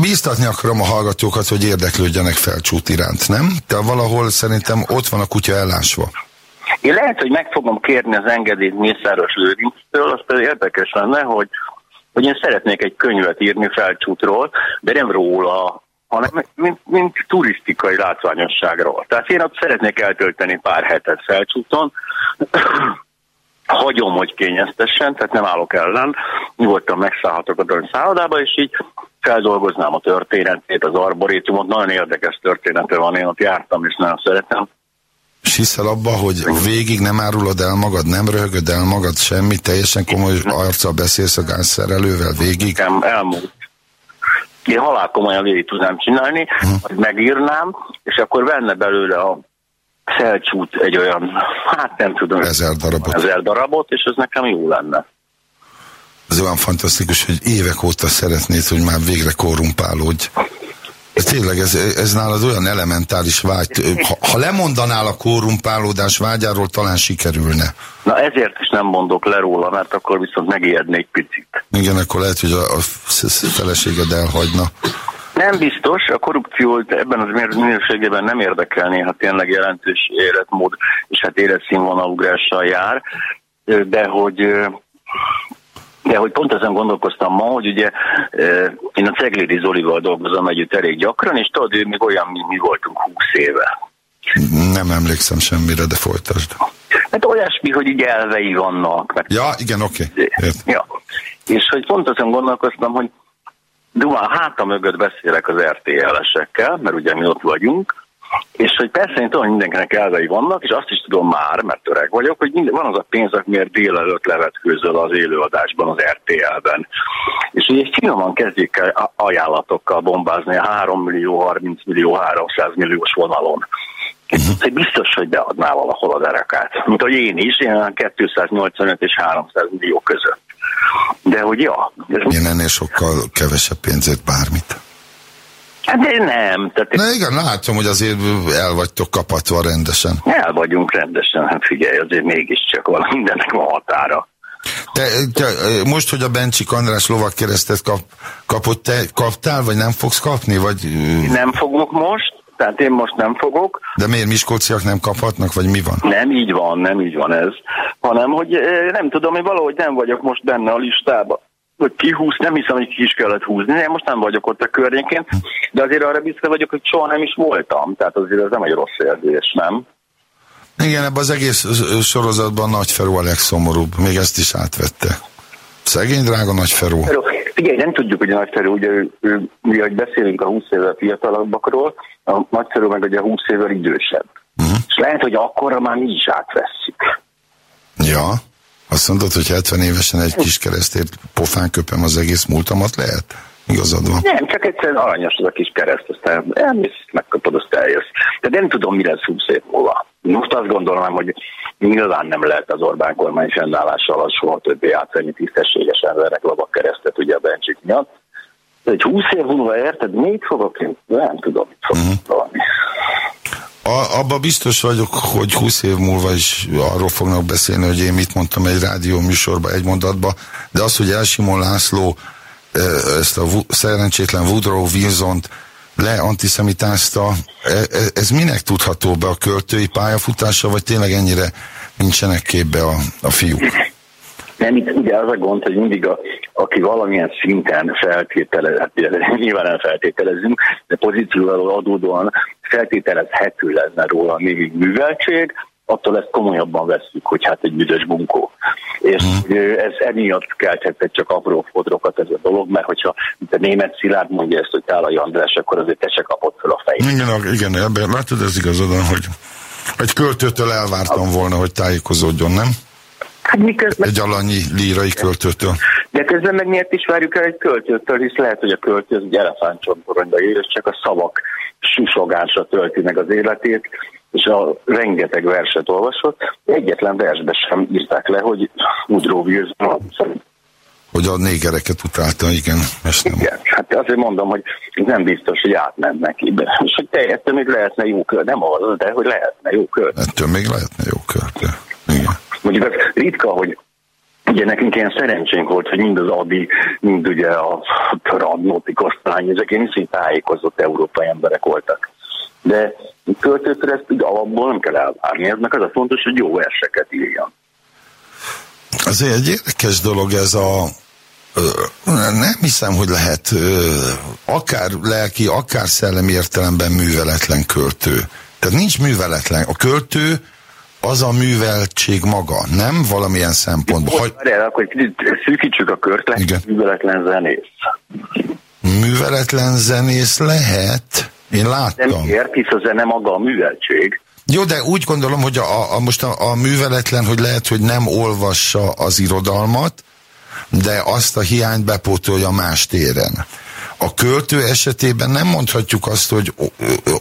Bíztatni akarom a hallgatókat, hogy érdeklődjenek felcsút iránt, nem? De valahol szerintem ott van a kutya ellásva. Én lehet, hogy meg fogom kérni az engedélyt Mészáros Lőrinctől, az pedig érdekes lenne, hogy, hogy én szeretnék egy könyvet írni felcsútról, de nem róla, hanem mint, mint turisztikai látványosságról. Tehát én ott szeretnék eltölteni pár hetet felcsúton, hagyom, hogy kényeztessen, tehát nem állok ellen, nyugodtan megszállhatok a szállodába, és így feldolgoznám a történetét, az arborétumot, nagyon érdekes története van, én ott jártam, és nagyon szeretem. És hiszel abba, hogy végig nem árulod el magad, nem röhögöd el magad semmi, teljesen komoly arccal beszélsz a gázszerelővel végig? Nem, elmúlt. Én halálkomolyan végig tudnám csinálni, hm. hogy megírnám, és akkor venne belőle a felcsút egy olyan, hát nem tudom, ezer darabot. ezer darabot, és ez nekem jó lenne. Ez olyan fantasztikus, hogy évek óta szeretnéd, hogy már végre korrumpálódj. Ez tényleg, ez, ez nálad olyan elementális vágy. Ha, ha lemondanál a korrumpálódás vágyáról, talán sikerülne. Na ezért is nem mondok le róla, mert akkor viszont megijednék picit. Igen, akkor lehet, hogy a, a feleséged elhagyna. Nem biztos, a korrupció ebben az minőségében nem érdekelné, ha tényleg jelentős életmód és hát életszínvonalugrással jár, de hogy de hogy pont ezen gondolkoztam ma, hogy ugye én a Ceglédi Zolival dolgozom együtt elég gyakran, és tudod, ő még olyan, mint mi voltunk húsz éve. Nem emlékszem semmire, de folytasd. Hát olyasmi, hogy így elvei vannak. Mert... Ja, igen, oké. Okay. Ja. És hogy pont azon gondolkoztam, hogy Dumán háta mögött beszélek az RTL-esekkel, mert ugye mi ott vagyunk, és hogy persze én tudom, hogy mindenkinek elvei vannak, és azt is tudom már, mert öreg vagyok, hogy minden, van az a pénz, miért délelőtt levetkőzöl az élőadásban, az RTL-ben. És ugye finoman kezdjék el ajánlatokkal bombázni a 3 millió, 30 millió, 300 milliós vonalon. Uh-huh. Biztos, hogy beadná valahol a derekát. Mint hogy én is, én 285 és 300 millió között. De hogy ja. Ez... Én ennél sokkal kevesebb pénzért bármit. Hát de nem. Tehát Na igen, látom, hogy azért el vagytok kapatva rendesen. El vagyunk rendesen, hát figyelj, azért mégiscsak van, mindennek van határa. Te, te, most, hogy a Bencsik András lovakkeresztet kap, kapott, te kaptál, vagy nem fogsz kapni? Vagy... Nem fogok most, tehát én most nem fogok. De miért miskolciak nem kaphatnak, vagy mi van? Nem így van, nem így van ez. Hanem, hogy nem tudom, hogy valahogy nem vagyok most benne a listában hogy kihúz, nem hiszem, hogy ki is kellett húzni, én most nem vagyok ott a környékén, de azért arra biztos vagyok, hogy soha nem is voltam, tehát azért ez nem egy rossz érzés, nem? Igen, ebben az egész sorozatban Nagy Feró a legszomorúbb, még ezt is átvette. Szegény drága Nagy Feró. Figyelj, nem tudjuk, hogy a Nagy Feró, ugye ő, ő, mi, hogy beszélünk a 20 évvel fiatalabbakról, a Nagy Feró meg ugye 20 évvel idősebb. Uh-huh. És lehet, hogy akkor már mi is átvesszük. Ja. Azt mondod, hogy 70 évesen egy kis keresztért pofán köpem az egész múltamat, lehet? Igazad van. Nem, csak egyszerűen aranyos az a kis kereszt, aztán elmész, megkapod, azt eljössz. De nem tudom, mi lesz 20 év múlva. Most azt gondolom, hogy nyilván nem lehet az Orbán kormány fennállása alatt soha többé átvenni tisztességes emberek labak keresztet ugye a Bencsik miatt. De egy 20 év múlva érted, mit fogok én? Nem tudom, mit fogok uh-huh. valami. A, abba biztos vagyok, hogy 20 év múlva is arról fognak beszélni, hogy én mit mondtam egy rádió műsorba, egy mondatba, de az, hogy Elsimon László ezt a szerencsétlen Woodrow Wilson-t leantiszemitázta, e, e, ez minek tudható be a költői pályafutása, vagy tényleg ennyire nincsenek képbe a, a fiúk? Nem, itt ugye az a gond, hogy mindig a, aki valamilyen szinten feltételez, hát nyilván elfeltételezünk, de pozícióval adódóan feltételezhető lenne róla a némi műveltség, attól ezt komolyabban veszük, hogy hát egy büdös bunkó. És hmm. ez emiatt kelthetett csak apró fodrokat ez a dolog, mert hogyha mint a német Szilárd mondja ezt, hogy Tálai András, akkor azért te se kapod fel a fejét. Igen, igen ebben látod, ez igazad, hogy egy költőtől elvártam volna, hogy tájékozódjon, nem? Hát miközben... Egy alanyi lírai költőtől. De közben meg miért is várjuk el egy költőtől, hisz lehet, hogy a költő az egy elefántcsontporonyba ér, és csak a szavak susogásra tölti meg az életét, és a rengeteg verset olvasott, egyetlen versbe sem írták le, hogy Woodrow Wilson hogy a négereket utálta, igen. Ezt nem. Igen, hát azért mondom, hogy nem biztos, hogy átment neki. És hogy te, ettől még lehetne jó kör, nem az, de hogy lehetne jó kör. Ettől még lehetne jó kör, de igen. Mondjuk az ritka, hogy Ugye nekünk ilyen szerencsénk volt, hogy mind az ADI, mind ugye a Radnóti Kosztány, ezek ilyen tájékozott európai emberek voltak. De költőtől ezt úgy alapból nem kell elvárni, eznek az a fontos, hogy jó verseket írjon. Azért egy érdekes dolog ez a nem hiszem, hogy lehet akár lelki, akár szellemi értelemben műveletlen költő. Tehát nincs műveletlen. A költő az a műveltség maga, nem valamilyen szempontból. Hogy... Várjál, akkor szűkítsük a kört, lehet Igen. műveletlen zenész. Műveletlen zenész lehet? Én láttam. Nem ért, hisz a zene maga a műveltség. Jó, de úgy gondolom, hogy a, a, most a, a műveletlen, hogy lehet, hogy nem olvassa az irodalmat, de azt a hiányt bepótolja más téren. A költő esetében nem mondhatjuk azt, hogy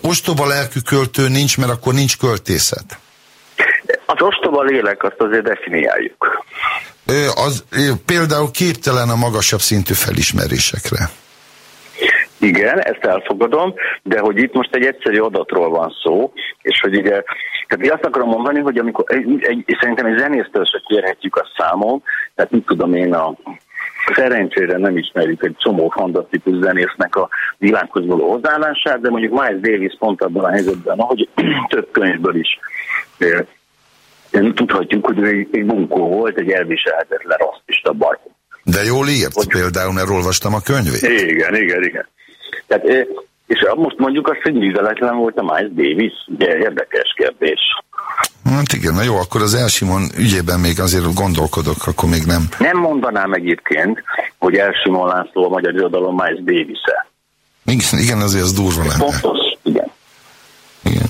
ostoba lelkű költő nincs, mert akkor nincs költészet. Az ostoba lélek azt azért definiáljuk. Az, például képtelen a magasabb szintű felismerésekre. Igen, ezt elfogadom, de hogy itt most egy egyszerű adatról van szó, és hogy ugye, tehát én azt akarom mondani, hogy amikor, egy, egy, szerintem egy zenésztől se kérhetjük a számon, tehát mit tudom én a szerencsére nem ismerjük egy csomó fantasztikus zenésznek a világhoz való hozzáállását, de mondjuk Miles Davis pont abban a helyzetben, ahogy több könyvből is tudhatjuk, hogy ő egy bunkó volt, egy elviselhetetlen rasszista barkó. De jól írt, hogy... például, mert olvastam a könyvét. Igen, igen, igen. Tehát, és most mondjuk azt, hogy műveletlen volt a Miles Davis, ugye érdekes kérdés. Hát igen, na jó, akkor az Elsimon ügyében még azért gondolkodok, akkor még nem. Nem mondanám egyébként, hogy Elsimon László a magyar irodalom Miles Davis-e. Igen, igen, azért az durva lenne. Pontos, igen. Igen.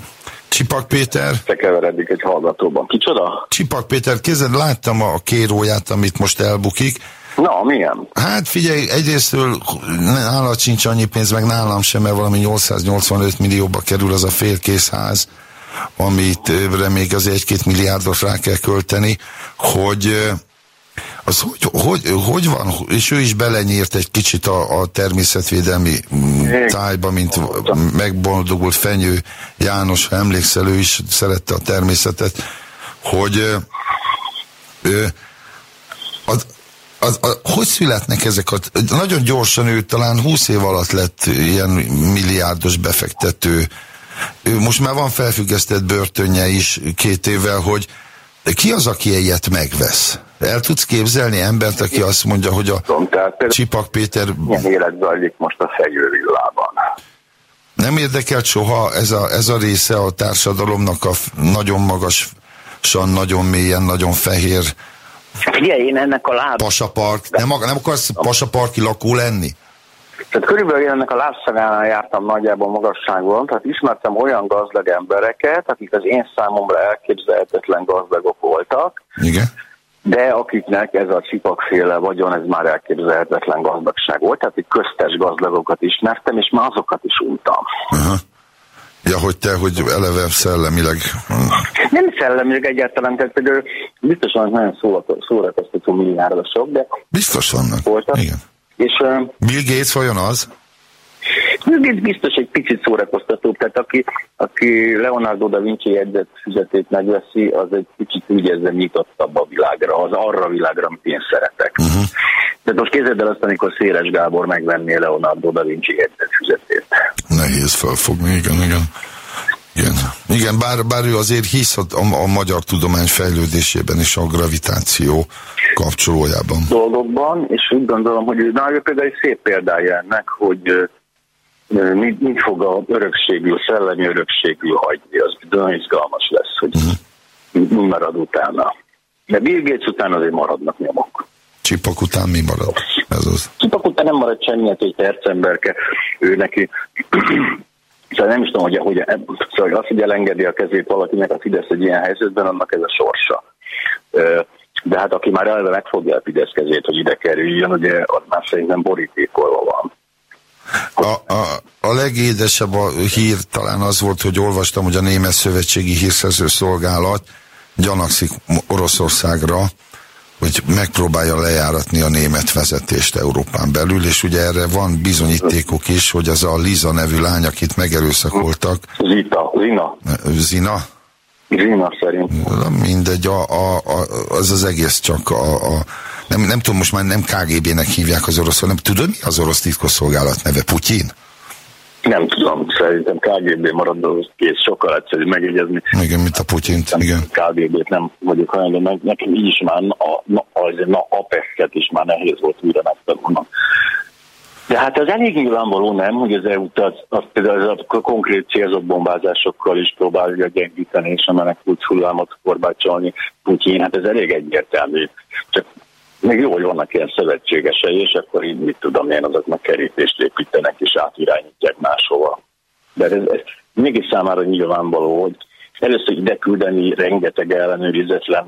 Csipak Péter. Tekeveredik egy hallgatóban. Kicsoda? Csipak Péter, kézed láttam a kéróját, amit most elbukik. Na, milyen? Hát figyelj, egyrésztől nála sincs annyi pénz, meg nálam sem, mert valami 885 millióba kerül az a félkész ház, amit még az egy-két milliárdot rá kell költeni, hogy az hogy, hogy, hogy van, és ő is belenyírt egy kicsit a, a természetvédelmi mm, tájba, mint megboldogult Fenyő János, ha emlékszel, ő is szerette a természetet, hogy ő, az, az, hogy születnek ezek a... Nagyon gyorsan ő talán 20 év alatt lett ilyen milliárdos befektető. Ő most már van felfüggesztett börtönje is két évvel, hogy ki az, aki ilyet megvesz? El tudsz képzelni embert, aki azt mondja, hogy a tehát Csipak Péter... Milyen élet zajlik most a fegyővillában? Nem érdekelt soha ez a, ez a része a társadalomnak a nagyon magasan, nagyon mélyen, nagyon fehér Figyelj, én ennek a láb... Pasapark. Nem, nem akarsz pasaparki lakó lenni? Tehát körülbelül én ennek a lábszagánál jártam nagyjából magasságon, tehát ismertem olyan gazdag embereket, akik az én számomra elképzelhetetlen gazdagok voltak. Igen. De akiknek ez a csipakféle vagyon, ez már elképzelhetetlen gazdagság volt, tehát egy köztes gazdagokat ismertem, és már azokat is untam. Uh-huh. Ja, hogy te, hogy eleve szellemileg... Nem szellemileg egyáltalán, tehát például biztos vannak nagyon szórakoztató milliárdosok, de... Biztos vannak, voltak. igen. És, Bill Gates vajon az? Gates biztos egy picit szórakoztató, tehát aki, aki Leonardo da Vinci jegyzett füzetét megveszi, az egy kicsit úgy érzem nyitottabb a világra, az arra világra, amit én szeretek. Uh-huh. Tehát most képzeld el azt, amikor Széles Gábor megvenné Leonardo da Vinci jegyzett füzetét. Nehéz felfogni, igen, igen. Igen, igen bár, bár ő azért hisz a, a, a magyar tudomány fejlődésében és a gravitáció kapcsolójában. Dolgokban, és úgy gondolom, hogy na, ő például egy szép példája ennek, hogy mit, mit fog a örökségű, szellemi örökségű hagyni, az nagyon izgalmas lesz, hogy uh-huh. mi marad utána. De Bill Gates után azért maradnak nyomok. Csipak után mi marad? Ez az. Csipak után nem marad semmi, hát egy percemberke, ő neki Szóval nem is tudom, hogy, hogy szóval az, hogy elengedi a kezét valakinek a Fidesz egy ilyen helyzetben, annak ez a sorsa. De hát aki már elve megfogja a Fidesz kezét, hogy ide kerüljön, ugye az már szerintem borítékolva van. A, a, a legédesebb a hír talán az volt, hogy olvastam, hogy a Német Szövetségi Hírszerző Szolgálat gyanakszik Oroszországra, hogy megpróbálja lejáratni a német vezetést Európán belül, és ugye erre van bizonyítékok is, hogy az a Liza nevű lány, akit megerőszakoltak. Zita, Zina. Zina? Zsina szerint. Mindegy, a, a, a, az az egész csak a, a nem, nem tudom, most már nem KGB-nek hívják az orosz, hanem tudod mi az orosz titkosszolgálat neve? Putyin? Nem tudom, szerintem KGB marad az kész, sokkal egyszerű megjegyezni. Igen, mint a Putyint, igen. KGB-t nem vagyok hajlandó, meg nekem így is már a, na, az, na, a is már nehéz volt újra megtanulnom. De hát az elég nyilvánvaló nem, hogy az EU az, az például az a konkrét célzott bombázásokkal is próbálja gyengíteni és a menekült hullámot korbácsolni Putyin, hát ez elég egyértelmű. Csak még jó, hogy vannak ilyen szövetségesei, és akkor így mit tudom én, azoknak kerítést építenek és átirányítják máshova. De ez, ez mégis számára nyilvánvaló, hogy először ide küldeni rengeteg ellenőrizetlen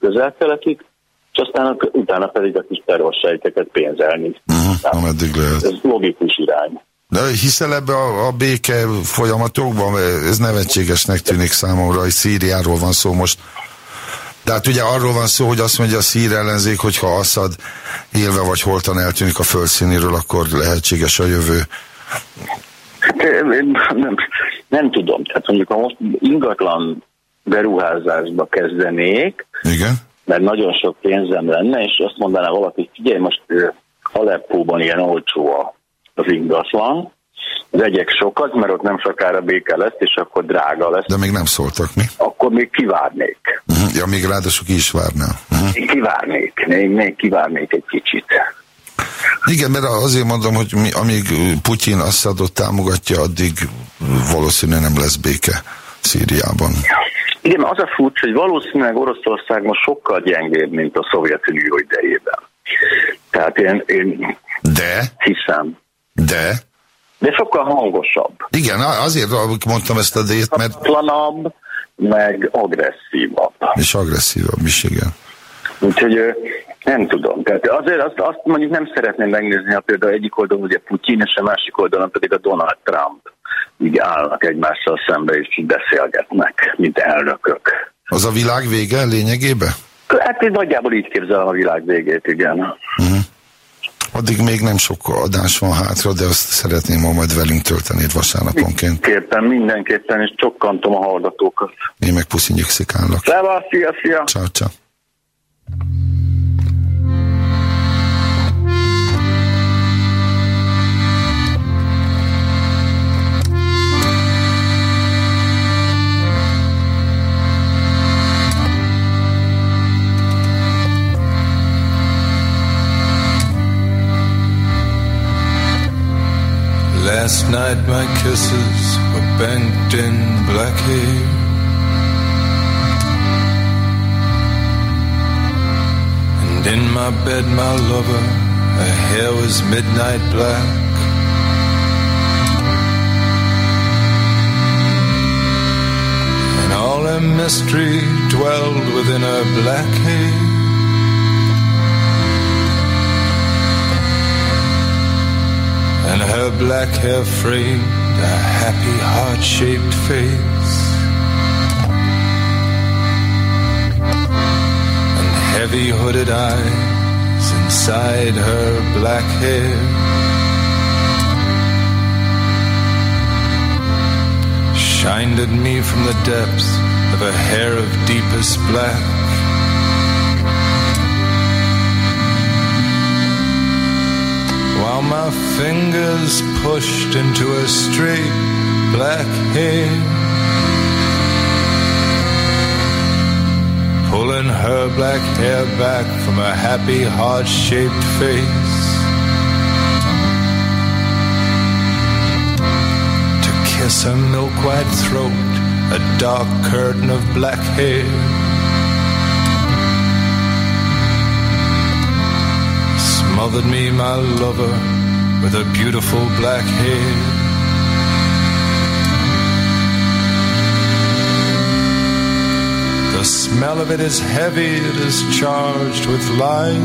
közel-keletit, és aztán utána pedig a kis terrorsejteket pénzelni. Uh-huh, ameddig lehet. Ez logikus irány. De hiszel ebbe a, a béke folyamatokban? Ez nevetségesnek tűnik számomra, hogy Szíriáról van szó most. Tehát ugye arról van szó, hogy azt mondja a szír ellenzék, hogyha Assad élve vagy holtan eltűnik a földszínéről, akkor lehetséges a jövő. Hát, nem, nem tudom. Tehát mondjuk, ha most ingatlan beruházásba kezdenék, Igen? Mert nagyon sok pénzem lenne, és azt mondaná valaki, figyelj, most Aleppóban ilyen olcsó az ingatlan, vegyek sokat, mert ott nem sokára béke lesz, és akkor drága lesz. De még nem szóltak mi? Akkor még kivárnék. Uh-huh. Ja, még ráadásul ki is várnál. Uh-huh. Még kivárnék, még, még kivárnék egy kicsit. Igen, mert azért mondom, hogy mi, amíg Putyin Assadot támogatja, addig valószínűleg nem lesz béke Szíriában. Igen, az a furcsa, hogy valószínűleg Oroszország most sokkal gyengébb, mint a Szovjetunió idejében. Tehát én, én De, hiszem. de, De sokkal hangosabb. igen, azért mondtam ezt a dét, mert Hatlanabb, meg agresszívabb. és agresszívabb is, igen. Úgyhogy nem tudom. Tehát azért azt, azt mondjuk nem szeretném megnézni, ha például egyik oldalon ugye Putyin, és a másik oldalon pedig a Donald Trump így állnak egymással szembe, és így beszélgetnek, mint elnökök. Az a világ vége lényegében? Hát én nagyjából így képzelem a világ végét, igen. Addig még nem sok adás van hátra, de azt szeretném ma majd velünk tölteni vasárnaponként. Képpen, mindenképpen, és csokkantom a hallgatókat. Én meg puszi nyugszikálok. Szevasz, szia, szia! Ciao, ciao. Last night my kisses were banked in black hair. And in my bed, my lover, her hair was midnight black. And all her mystery dwelled within her black hair. And her black hair framed a happy heart-shaped face. And heavy hooded eyes inside her black hair. Shined at me from the depths of a hair of deepest black while my fingers pushed into her straight black hair. Pulling her black hair back from her happy heart shaped face. To kiss her milk white throat, a dark curtain of black hair. Smothered me, my lover, with her beautiful black hair. The smell of it is heavy, it is charged with life.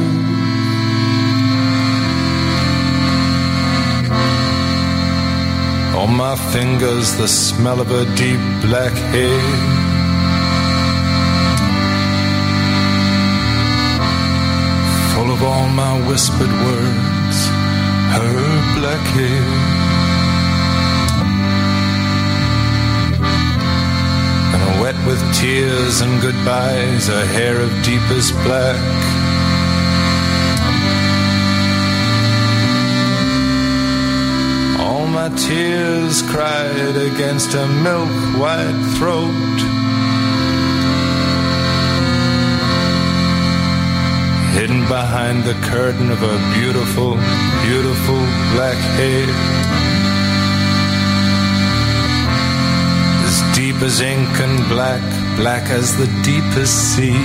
On my fingers, the smell of her deep black hair. Whispered words, her black hair. And wet with tears and goodbyes, a hair of deepest black. All my tears cried against a milk white throat. Hidden behind the curtain of a beautiful, beautiful black hair. As deep as ink and black, black as the deepest sea.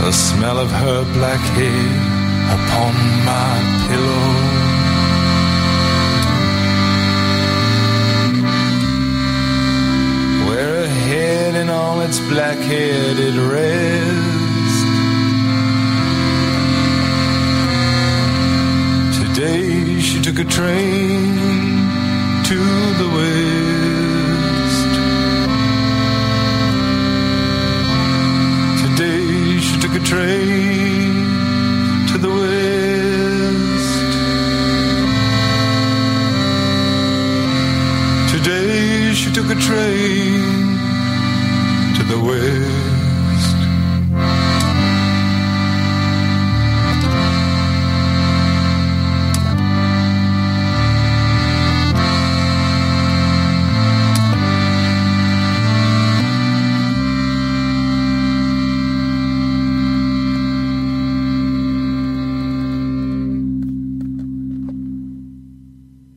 The smell of her black hair upon my pillow. Head in all its black hair did rest. Today she took a train to the west. Today she took a train to the west. Today she took a train the west.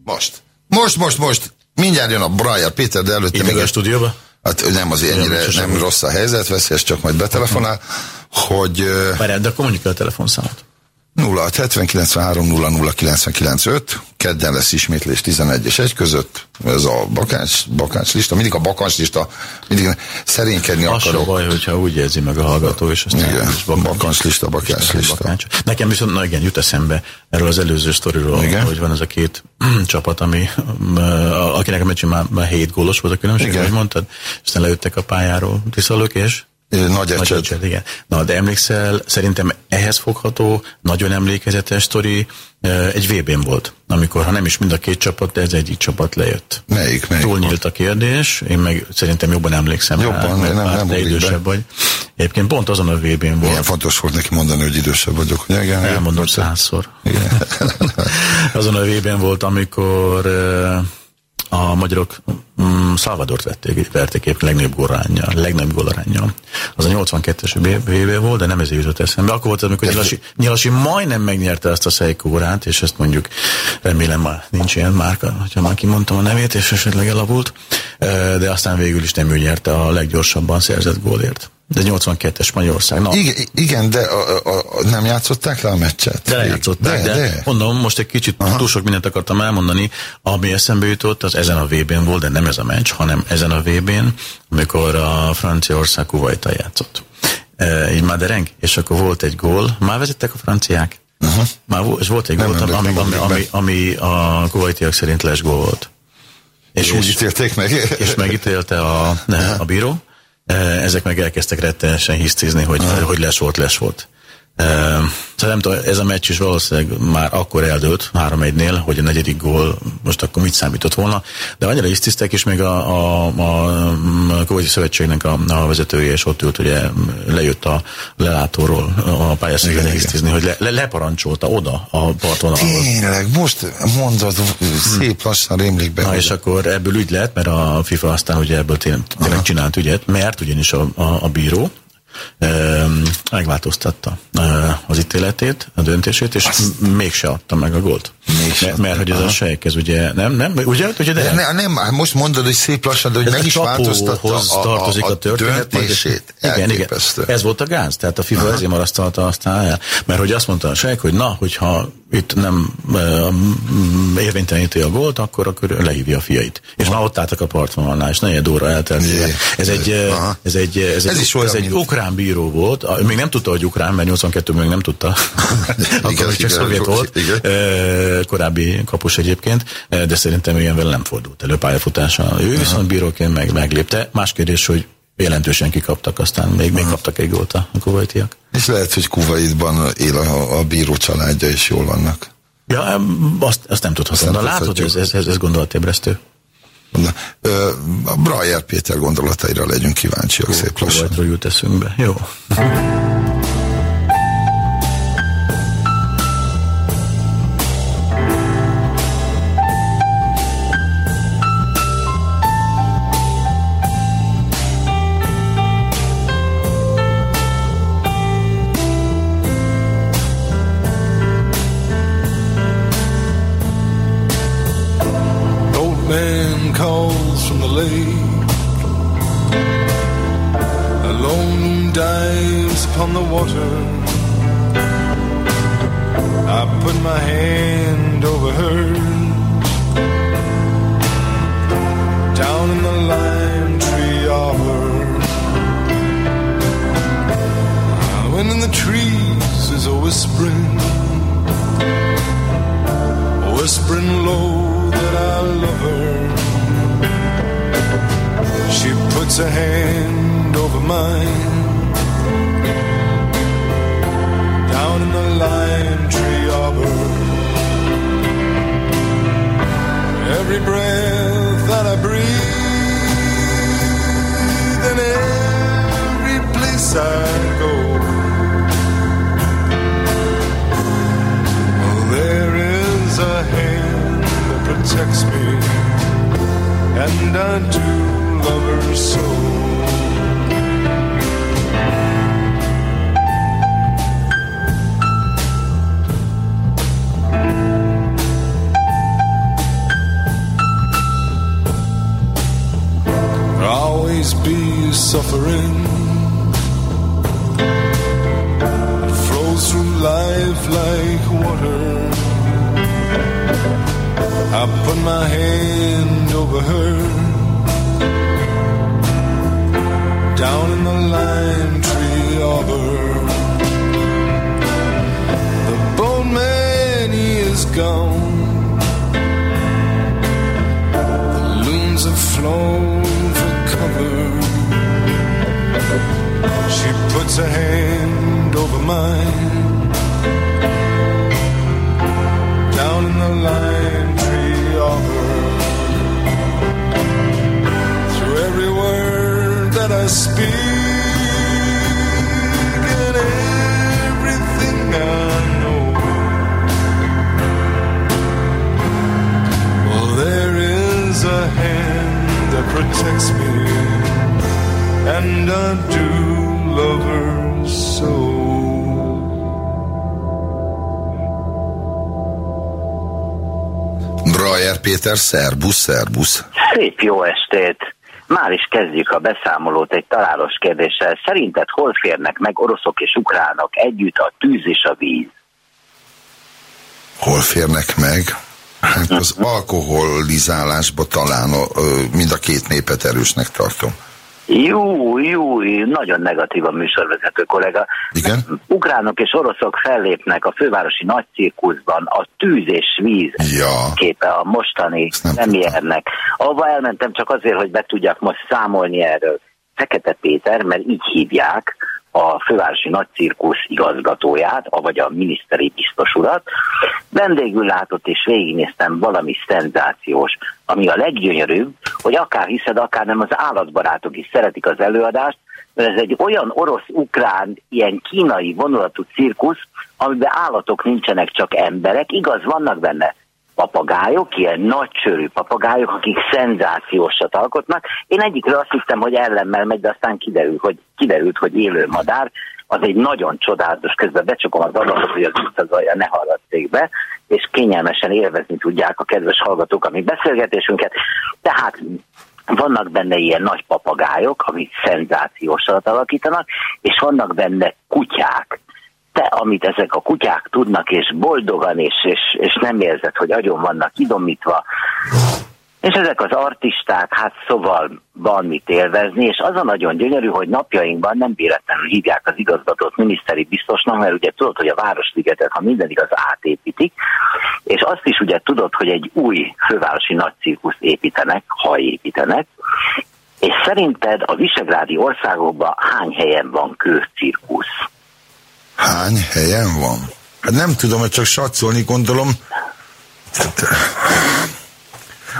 Most. Most, most, most. Mindjárt jön a Brian Péter, de előtte Itt még a stúdióba? Hát nem az ennyire, nem rossz a helyzet, veszélyes, csak majd betelefonál, hogy Várjál, de akkor mondjuk el a telefonszámot. 0679300995, kedden lesz ismétlés 11 és 1 között, ez a bakács, bakács lista, mindig a bakács lista, mindig szerénykedni Az akarok. baj, hogyha úgy érzi meg a hallgató, és azt Igen, is bakancs. bakancs lista, bakács lista. Bakács. Nekem viszont, na igen, jut eszembe erről az előző sztoriról, Igen. hogy van ez a két csapat, ami, akinek a meccsen már, már hét gólos volt a különbség, ahogy mondtad, és aztán lejöttek a pályáról tiszalökés, Ö, Nagy Nagy ecset. ecset, igen. Na, de emlékszel, szerintem ehhez fogható, nagyon emlékezetes sztori egy VB-n volt, amikor, ha nem is mind a két csapat, de ez egyik csapat lejött. Melyik, melyik? Túl nyílt a kérdés, én meg szerintem jobban emlékszem Jobban, rá, mert nem- már nem te ugrik be. idősebb vagy. Egyébként pont azon a VB-n volt, Milyen fontos volt neki mondani, hogy idősebb vagyok. Ugye, igen, elmondom igen. százszor. Igen. Azon a VB-n volt, amikor a magyarok mm, Salvadort vették, verték épp legnagyobb gólarányjal, legnagyobb gólarányjal. Az a 82-es VB volt, de nem ez jutott eszembe. Akkor volt, amikor Nyilasi, Nyilasi majdnem megnyerte ezt a Seiko-órát, és ezt mondjuk remélem már nincs ilyen márka, hogyha már kimondtam a nevét, és esetleg elavult, de aztán végül is nem ő nyerte a leggyorsabban szerzett gólért. De 82-es Magyarország. Na, Igen, igen, de a, a, a, nem játszották le a meccset? de lejátszották, de, de, de. mondom, most egy kicsit Aha. túl sok mindent akartam elmondani, ami eszembe jutott, az ezen a VB-n volt, de nem ez a meccs, hanem ezen a VB-n, amikor a Franciaország Kuwaittal játszott. E, így már dereng, és akkor volt egy gól, már vezettek a franciák, uh-huh. már volt, és volt egy gól, ami, ami, nem ami, ami a kuwaitiak szerint les gól volt. És úgy ítélték meg? és megítélte a, ne, a bíró. E, Ezek meg elkezdtek rettenesen hisztizni, hogy, hogy les volt, les volt. Szóval nem tudom, ez a meccs is valószínűleg már akkor eldőlt, 3-1-nél, hogy a negyedik gól most akkor mit számított volna, de annyira hisztiztek, és még a, a, a, a Kuwaiti Szövetségnek a, a vezetője, és ott ült, ugye lejött a lelátóról a pályaszéken Igen, hisztizni, hogy le, le, leparancsolta oda a partvonalhoz. Tényleg, most mondod, szép lassan rémlik be. Na és akkor ebből ügy lett, mert a FIFA aztán ugye ebből tényleg, tényleg csinált ügyet, mert ugyanis a, a, a bíró megváltoztatta az ítéletét, a döntését, és m- mégse adta meg a gólt. Mégse Mert, mert hogy ez a sejk, ez ugye, nem, nem, ugye, ugye de, De ne, nem, hát most mondod, hogy szép lassan, de hogy ez meg is változtatta csapóhoz a, a, tartozik a, a, történet. majd- döntését. Igen, igen. Elképesztő. Ez volt a gáz, tehát a FIFA Aha. ezért marasztalta aztán el. Mert hogy azt mondta a sejk, hogy na, hogyha itt nem uh, érvényteleníti a gólt, akkor, akkor lehívja a fiait. És már ott álltak a partvonalnál, és negyed óra eltelt. Ez egy, Aha. ez egy, ez egy, Ez is olyan, ez egy ukrán bíró volt, még nem tudta, hogy ukrán, mert 82 még nem tudta. akkor Igen, még csak szovjet volt. igen. Korábbi kapus egyébként, de szerintem ilyen vele nem fordult elő pályafutása. Ő viszont bíróként meg, meglépte. Más kérdés, hogy jelentősen kikaptak, aztán még, még kaptak egy gólt a kuwaitiak. És lehet, hogy Kuwaitban él a, a bíró családja, és jól vannak. Ja, azt, azt nem tudhatom. Na látod, ez, ez, ez, ez gondolatébresztő. Na, ö, a Brajer Péter gondolataira legyünk kíváncsiak szép lassan. Jut eszünkbe. Jó. I put my hand over her. Down in the lime tree arbor. The bone man, he is gone. The loons have flown for cover. She puts her hand over mine. Protects me, and I do love her so. Brajer Péter, szerbusz, szerbusz. Szép jó estét! Már is kezdjük a beszámolót egy találós kérdéssel. Szerinted hol férnek meg oroszok és ukránok együtt a tűz és a víz? Hol férnek meg? Hát az alkoholizálásba talán mind a két népet erősnek tartom. Jó, jó, nagyon negatív a műsorvezető kollega. Igen? Ukránok és oroszok fellépnek a fővárosi nagy cirkuszban a tűz és víz Ja. képe a mostani premiernek. Ahova elmentem csak azért, hogy be tudjak most számolni erről. Fekete Péter, mert így hívják a fővárosi nagy cirkusz igazgatóját, avagy a miniszteri biztos urat. Vendégül látott és végignéztem valami szenzációs, ami a leggyönyörűbb, hogy akár hiszed, akár nem, az állatbarátok is szeretik az előadást, mert ez egy olyan orosz-ukrán, ilyen kínai vonulatú cirkusz, amiben állatok nincsenek, csak emberek. Igaz, vannak benne papagájok, ilyen nagycsörű papagájok, akik szenzációsat alkotnak. Én egyikről azt hittem, hogy ellemmel megy, de aztán kiderült, hogy, kiderült, hogy élő madár. Az egy nagyon csodálatos, közben becsukom az adatot, hogy az utazalja ne haladték be, és kényelmesen élvezni tudják a kedves hallgatók a mi beszélgetésünket. Tehát vannak benne ilyen nagy papagájok, amik szenzációsat alakítanak, és vannak benne kutyák, te, amit ezek a kutyák tudnak, és boldogan, és, és, és nem érzed, hogy agyon vannak idomítva. És ezek az artisták, hát szóval van mit élvezni, és az a nagyon gyönyörű, hogy napjainkban nem véletlenül hívják az igazgatót miniszteri biztosnak, mert ugye tudod, hogy a Városligetet, ha minden igaz, átépítik, és azt is ugye tudod, hogy egy új fővárosi nagy cirkuszt építenek, ha építenek, és szerinted a visegrádi országokban hány helyen van kőcirkusz? Hány helyen van? Hát nem tudom, hogy csak satszolni gondolom.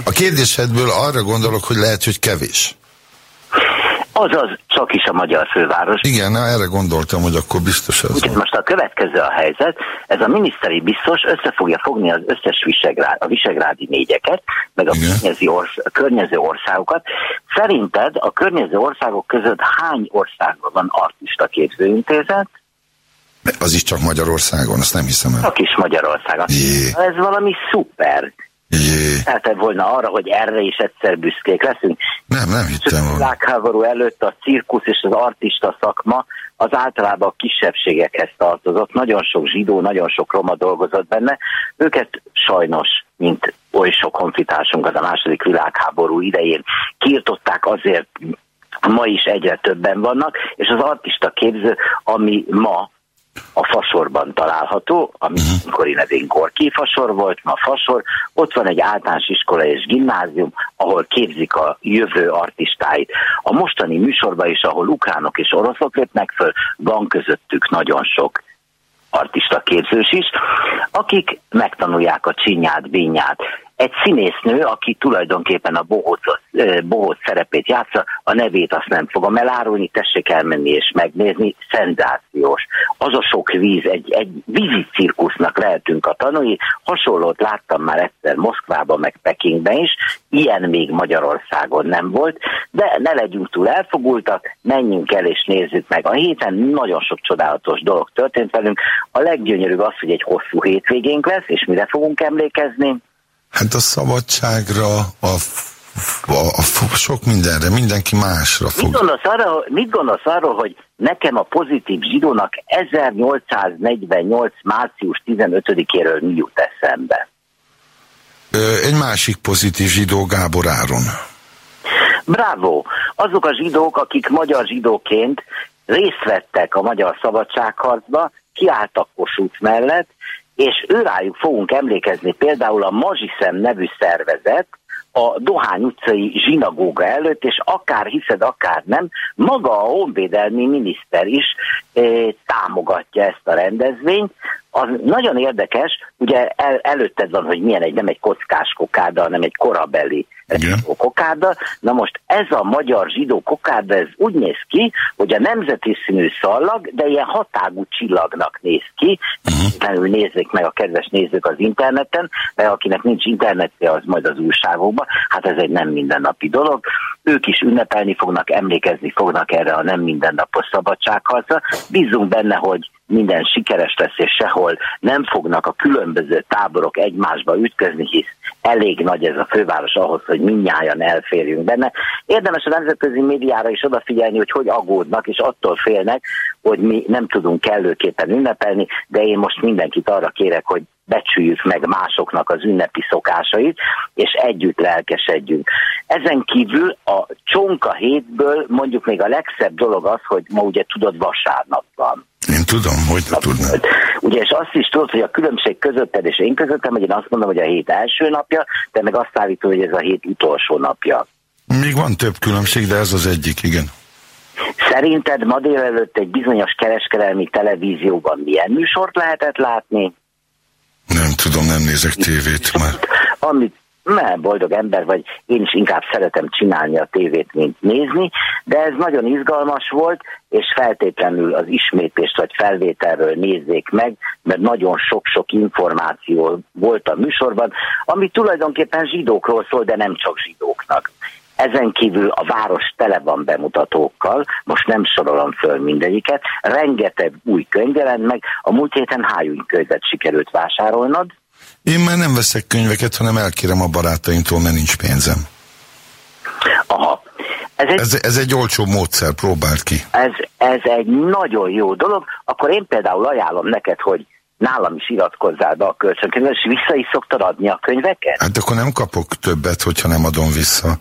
A kérdésedből arra gondolok, hogy lehet, hogy kevés. Azaz csak is a magyar főváros. Igen, na, erre gondoltam, hogy akkor biztos ez Úgyhogy most a következő a helyzet, ez a miniszteri biztos össze fogja fogni az összes visegrád, a visegrádi négyeket, meg a környező, orsz, a környező országokat. Szerinted a környező országok között hány országban van artista képzőintézet? Az is csak Magyarországon, azt nem hiszem el. Csak is Magyarországon. Jé. Ez valami szuper. Jé. Tehát volna arra, hogy erre is egyszer büszkék leszünk. Nem, nem A hittem volna. világháború előtt a cirkusz és az artista szakma az általában a kisebbségekhez tartozott. Nagyon sok zsidó, nagyon sok roma dolgozott benne. Őket sajnos, mint oly sok honfitársunkat a második világháború idején kiirtották azért, ma is egyre többen vannak, és az artista képző, ami ma a fasorban található, ami amikor nevén Gorki fasor volt, ma fasor, ott van egy általános iskola és gimnázium, ahol képzik a jövő artistáit. A mostani műsorban is, ahol ukránok és oroszok lépnek föl, van közöttük nagyon sok artista képzős is, akik megtanulják a csinyát, bínyát. Egy színésznő, aki tulajdonképpen a bohóc, bohóc szerepét játsza, a nevét azt nem fogom elárulni, tessék elmenni és megnézni, szenzációs. Az a sok víz, egy, egy vízi cirkusznak lehetünk a tanúi, hasonlót láttam már egyszer Moszkvában, meg Pekingben is, ilyen még Magyarországon nem volt, de ne legyünk túl elfogultak, menjünk el és nézzük meg. A héten nagyon sok csodálatos dolog történt velünk, a leggyönyörűbb az, hogy egy hosszú hétvégénk lesz, és mire fogunk emlékezni? Hát a szabadságra, a, a, a f- sok mindenre, mindenki másra Mit fog. gondolsz, arra, mit gondolsz arról, hogy nekem a pozitív zsidónak 1848. március 15-éről mi jut eszembe? Ö, Egy másik pozitív zsidó Gábor Áron. Bravo! Azok a zsidók, akik magyar zsidóként részt vettek a magyar szabadságharcba, kiálltak Kossuth mellett, és őrájuk fogunk emlékezni például a Mazsiszem nevű szervezet, a Dohány utcai zsinagóga előtt, és akár hiszed, akár nem, maga a honvédelmi miniszter is e, támogatja ezt a rendezvényt. Az nagyon érdekes, ugye el, előtted van, hogy milyen egy, nem egy kockás kokárda, hanem egy korabeli Igen. kokárda. Na most ez a magyar zsidó kokárda, ez úgy néz ki, hogy a nemzeti színű szallag, de ilyen hatágú csillagnak néz ki. Uh-huh. nézzék meg a kedves nézők az interneten, mert akinek nincs internetje, az majd az újságokban. Hát ez egy nem mindennapi dolog. Ők is ünnepelni fognak, emlékezni fognak erre a nem mindennapos szabadságharcra. Bízunk benne, hogy minden sikeres lesz, és sehol nem fognak a különböző táborok egymásba ütközni, hisz elég nagy ez a főváros ahhoz, hogy mindnyájan elférjünk benne. Érdemes a nemzetközi médiára is odafigyelni, hogy hogy aggódnak, és attól félnek, hogy mi nem tudunk kellőképpen ünnepelni, de én most mindenkit arra kérek, hogy becsüljük meg másoknak az ünnepi szokásait, és együtt lelkesedjünk. Ezen kívül a csonka hétből mondjuk még a legszebb dolog az, hogy ma ugye tudod vasárnap van. Én tudom, hogy ne tudnám. Ugye, és azt is tudod, hogy a különbség közötted és én közöttem, hogy én azt mondom, hogy a hét első napja, de meg azt állítod, hogy ez a hét utolsó napja. Még van több különbség, de ez az egyik, igen. Szerinted ma délelőtt egy bizonyos kereskedelmi televízióban milyen műsort lehetett látni? Nem tudom, nem nézek tévét már. Amit mert boldog ember vagy, én is inkább szeretem csinálni a tévét, mint nézni, de ez nagyon izgalmas volt, és feltétlenül az ismétlést vagy felvételről nézzék meg, mert nagyon sok-sok információ volt a műsorban, ami tulajdonképpen zsidókról szól, de nem csak zsidóknak. Ezen kívül a város tele van bemutatókkal, most nem sorolom föl mindegyiket, rengeteg új könyv jelent meg, a múlt héten hájúny könyvet sikerült vásárolnod, Én már nem veszek könyveket, hanem elkérem a barátaimtól, mert nincs pénzem. Aha. Ez egy, Ez, ez egy olcsó módszer, próbáld ki. ez, ez egy nagyon jó dolog, akkor én például ajánlom neked, hogy nálam is iratkozzál be a kölcsönkönyvbe, és vissza is szoktad adni a könyveket? Hát akkor nem kapok többet, hogyha nem adom vissza.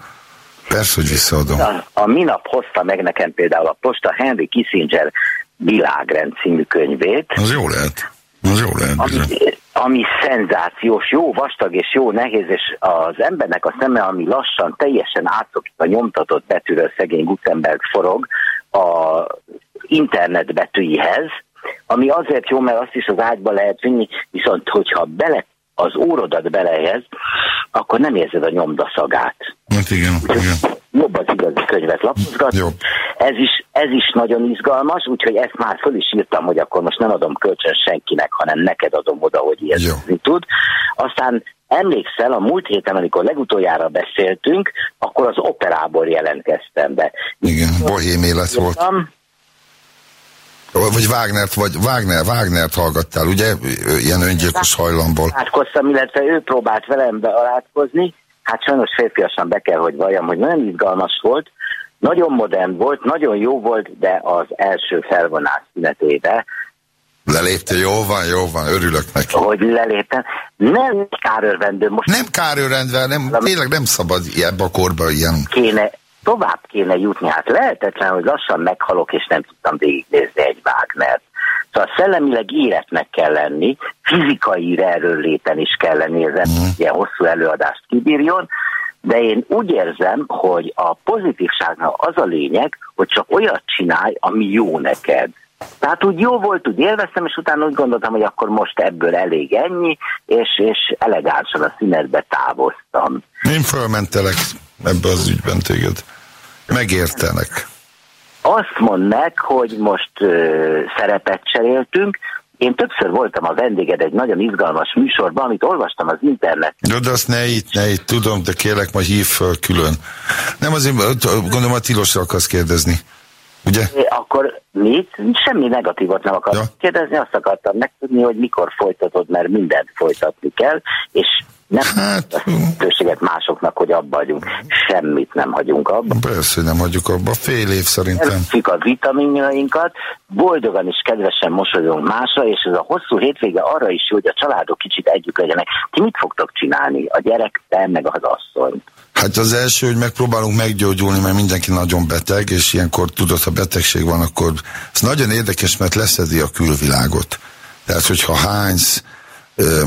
Persze, hogy visszaadom. A, a minap hozta meg nekem például a posta Henry Kissinger világrend című könyvét, Az jó lehet. Az jó lehet. ami, bizony. ami szenzációs, jó vastag és jó nehéz, és az embernek a szeme, ami lassan teljesen átszokik a nyomtatott betűről szegény Gutenberg forog a internet betűihez, ami azért jó, mert azt is az ágyba lehet vinni, viszont hogyha bele az órodat belejez, akkor nem érzed a nyomdaszagát. Hát igen, igen. Jobb az igazi könyvet lapozgatni. Jó. Ez is, ez is nagyon izgalmas, úgyhogy ezt már föl is írtam, hogy akkor most nem adom kölcsön senkinek, hanem neked adom oda, hogy élvezni tud. Aztán emlékszel, a múlt héten, amikor legutoljára beszéltünk, akkor az operából jelentkeztem be. Igen, bohém élet volt. Vagy Wagnert, vagy Wagner, Wagnert hallgattál, ugye? Ilyen öngyilkos hajlamból. Átkoztam, illetve ő próbált velem bealátkozni. Hát sajnos férfiasan be kell, hogy valljam, hogy nagyon izgalmas volt. Nagyon modern volt, nagyon jó volt, de az első felvonás szünetébe, Lelépte, jó van, jó van, örülök neki. hogy leléptem. Nem kárörvendő, most Nem kárőrendvel, nem, tényleg nem szabad ebbe a korba ilyen. kéne, tovább kéne jutni. Hát lehetetlen, hogy lassan meghalok, és nem tudtam végignézni egy Wagnert. Szóval szellemileg életnek kell lenni, fizikai erről léten is kell lenni, ez mm. ilyen hosszú előadást kibírjon, de én úgy érzem, hogy a pozitívságnak az a lényeg, hogy csak olyat csinálj, ami jó neked. Tehát úgy jó volt, úgy élveztem, és utána úgy gondoltam, hogy akkor most ebből elég ennyi, és, és elegánsan a szünetbe távoztam. Én fölmentelek ebbe az ügyben téged. Megértenek. Azt mondd meg, hogy most ö, szerepet cseréltünk. Én többször voltam a vendéged egy nagyon izgalmas műsorban, amit olvastam az internet. Jó, de azt ne itt, ne itt, tudom, de kérlek, majd hív föl külön. Nem azért, gondolom a tilosra akarsz kérdezni. Ugye? Akkor mit? Semmi negatívot nem akartam Ja. kérdezni, azt akartam megtudni, hogy mikor folytatod, mert mindent folytatni kell, és nem Hát, lehetőséget másoknak, hogy abba hagyunk. Semmit nem hagyunk abba. Persze, nem hagyjuk abba. Fél év szerintem. Elveszük a vitaminjainkat, boldogan és kedvesen mosolyogunk másra, és ez a hosszú hétvége arra is jó, hogy a családok kicsit együtt legyenek. Ti mit fogtok csinálni? A gyerek, te meg az asszony. Hát az első, hogy megpróbálunk meggyógyulni, mert mindenki nagyon beteg, és ilyenkor tudod, ha betegség van, akkor ez nagyon érdekes, mert leszedi a külvilágot. Tehát, hogyha hánysz,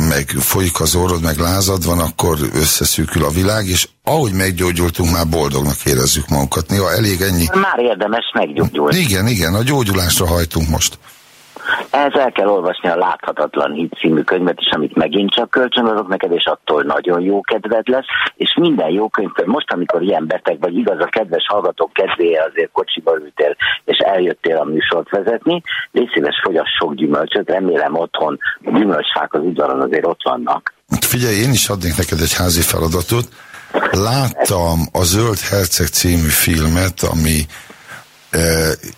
meg folyik az orrod, meg lázad van, akkor összeszűkül a világ, és ahogy meggyógyultunk, már boldognak érezzük magunkat. Néha elég ennyi. Már érdemes meggyógyulni. Igen, igen, a gyógyulásra hajtunk most. Ehhez el kell olvasni a Láthatatlan Híd című könyvet is, amit megint csak kölcsönadok neked, és attól nagyon jó kedved lesz, és minden jó könyvtől, most, amikor ilyen beteg vagy, igaz, a kedves hallgatók kedvéje azért kocsiba ültél, és eljöttél a műsort vezetni, légy szíves, fogyass sok gyümölcsöt, remélem otthon a gyümölcsfák az udvaron azért ott vannak. Hát Figyelj, én is adnék neked egy házi feladatot. Láttam a Zöld Herceg című filmet, ami, e,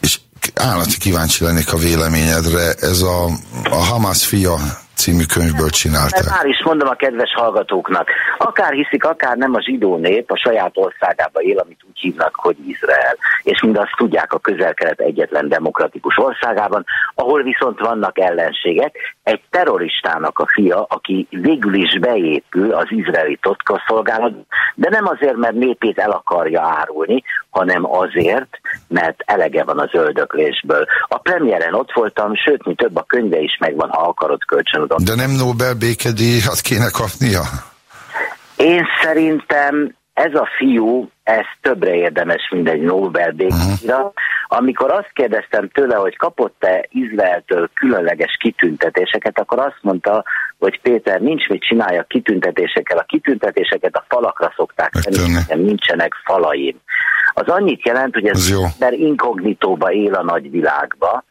és állati kíváncsi lennék a véleményedre, ez a, a Hamas fia című könyvből csinálták. már is mondom a kedves hallgatóknak, akár hiszik, akár nem a zsidó nép a saját országába él, amit úgy hívnak, hogy Izrael. És mindazt tudják a közel-kelet egyetlen demokratikus országában, ahol viszont vannak ellenségek. Egy terroristának a fia, aki végül is beépül az izraeli totkaszolgálat, de nem azért, mert népét el akarja árulni, hanem azért, mert elege van az öldöklésből. A premiéren ott voltam, sőt, mi több a könyve is megvan, ha akarod kölcsönadom. De nem Nobel békedíjat kéne kapnia? Én szerintem ez a fiú, ez többre érdemes, mint egy Nobel békedíjra. Amikor azt kérdeztem tőle, hogy kapott-e Izraeltől különleges kitüntetéseket, akkor azt mondta, hogy Péter, nincs mit csinálja kitüntetésekkel. A kitüntetéseket a falakra szokták tenni, nincsenek falaim. Az annyit jelent, hogy ez ember inkognitóba él a nagyvilágba,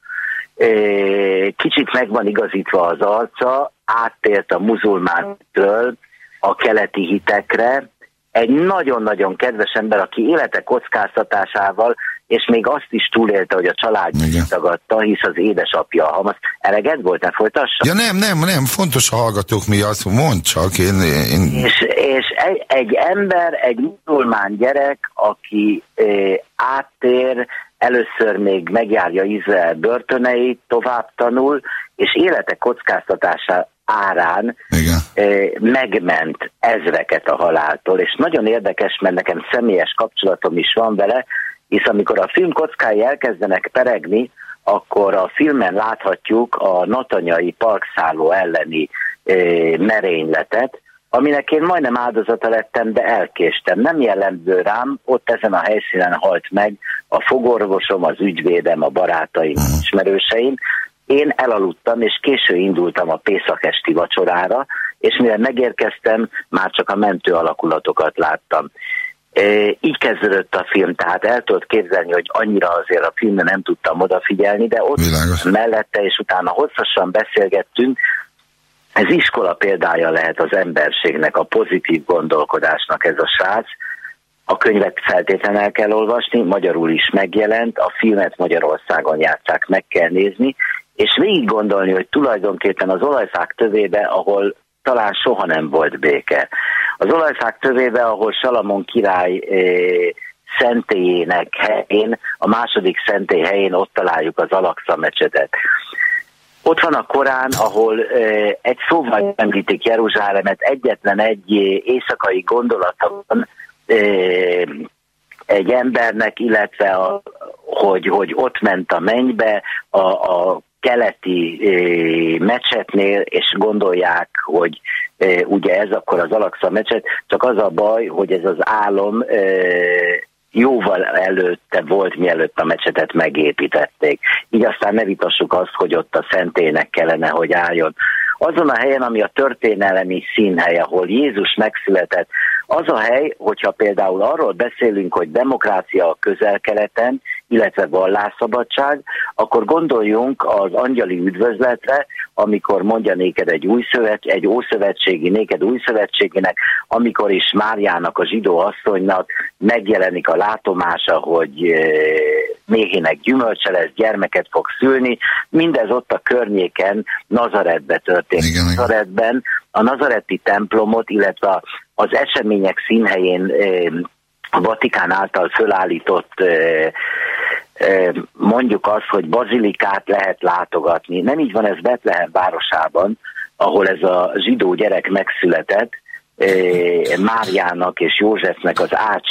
kicsit meg van igazítva az arca, áttért a muzulmántől a keleti hitekre, egy nagyon-nagyon kedves ember, aki élete kockáztatásával, és még azt is túlélte, hogy a család tagadta, hisz az édesapja a Hamas. Eleged volt, ne folytassa? Ja nem, nem, nem, fontos a hallgatók miatt, mondd csak, én, én És, és egy, egy ember, egy muzulmán gyerek, aki eh, áttér, először még megjárja Izrael börtöneit, tovább tanul, és élete kockáztatása árán igen. megment ezreket a haláltól, és nagyon érdekes, mert nekem személyes kapcsolatom is van vele, hisz amikor a film kockái elkezdenek peregni, akkor a filmen láthatjuk a natanyai parkszálló elleni merényletet, aminek én majdnem áldozata lettem, de elkéstem. Nem jellemző rám, ott ezen a helyszínen halt meg a fogorvosom, az ügyvédem, a barátaim, ismerőseim. Én elaludtam, és késő indultam a Pészak esti vacsorára, és mire megérkeztem, már csak a mentő alakulatokat láttam. Így kezdődött a film, tehát el tudod képzelni, hogy annyira azért a filmre nem tudtam odafigyelni, de ott Világos. mellette, és utána hosszasan beszélgettünk, ez iskola példája lehet az emberségnek, a pozitív gondolkodásnak ez a srác. A könyvet feltétlenül el kell olvasni, magyarul is megjelent, a filmet Magyarországon játszák, meg kell nézni, és végig gondolni, hogy tulajdonképpen az olajfák tövébe, ahol talán soha nem volt béke. Az olajfák tövébe, ahol Salamon király eh, szentélyének helyén, a második szentély helyén ott találjuk az Alaksa mecsetet. Ott van a Korán, ahol egy szóval említik Jeruzsálemet, egyetlen egy éjszakai gondolata van egy embernek, illetve a, hogy, hogy ott ment a mennybe, a, a keleti mecsetnél, és gondolják, hogy ugye ez akkor az Alaksa mecset, csak az a baj, hogy ez az álom jóval előtte volt, mielőtt a mecsetet megépítették. Így aztán ne vitassuk azt, hogy ott a szentének kellene, hogy álljon. Azon a helyen, ami a történelemi színhely, ahol Jézus megszületett, az a hely, hogyha például arról beszélünk, hogy demokrácia a közel-keleten, illetve vallásszabadság, akkor gondoljunk az angyali üdvözletre, amikor mondja néked egy új szövet, egy ószövetségi, néked új szövetségének, amikor is Máriának, a zsidó asszonynak megjelenik a látomása, hogy méhének gyümölcse lesz, gyermeket fog szülni, mindez ott a környéken Nazaretbe történt. Igen, Nazaretben a nazareti templomot, illetve az események színhelyén e, a Vatikán által fölállított e, mondjuk azt, hogy bazilikát lehet látogatni. Nem így van ez Betlehem városában, ahol ez a zsidó gyerek megszületett, Máriának és Józsefnek az Ács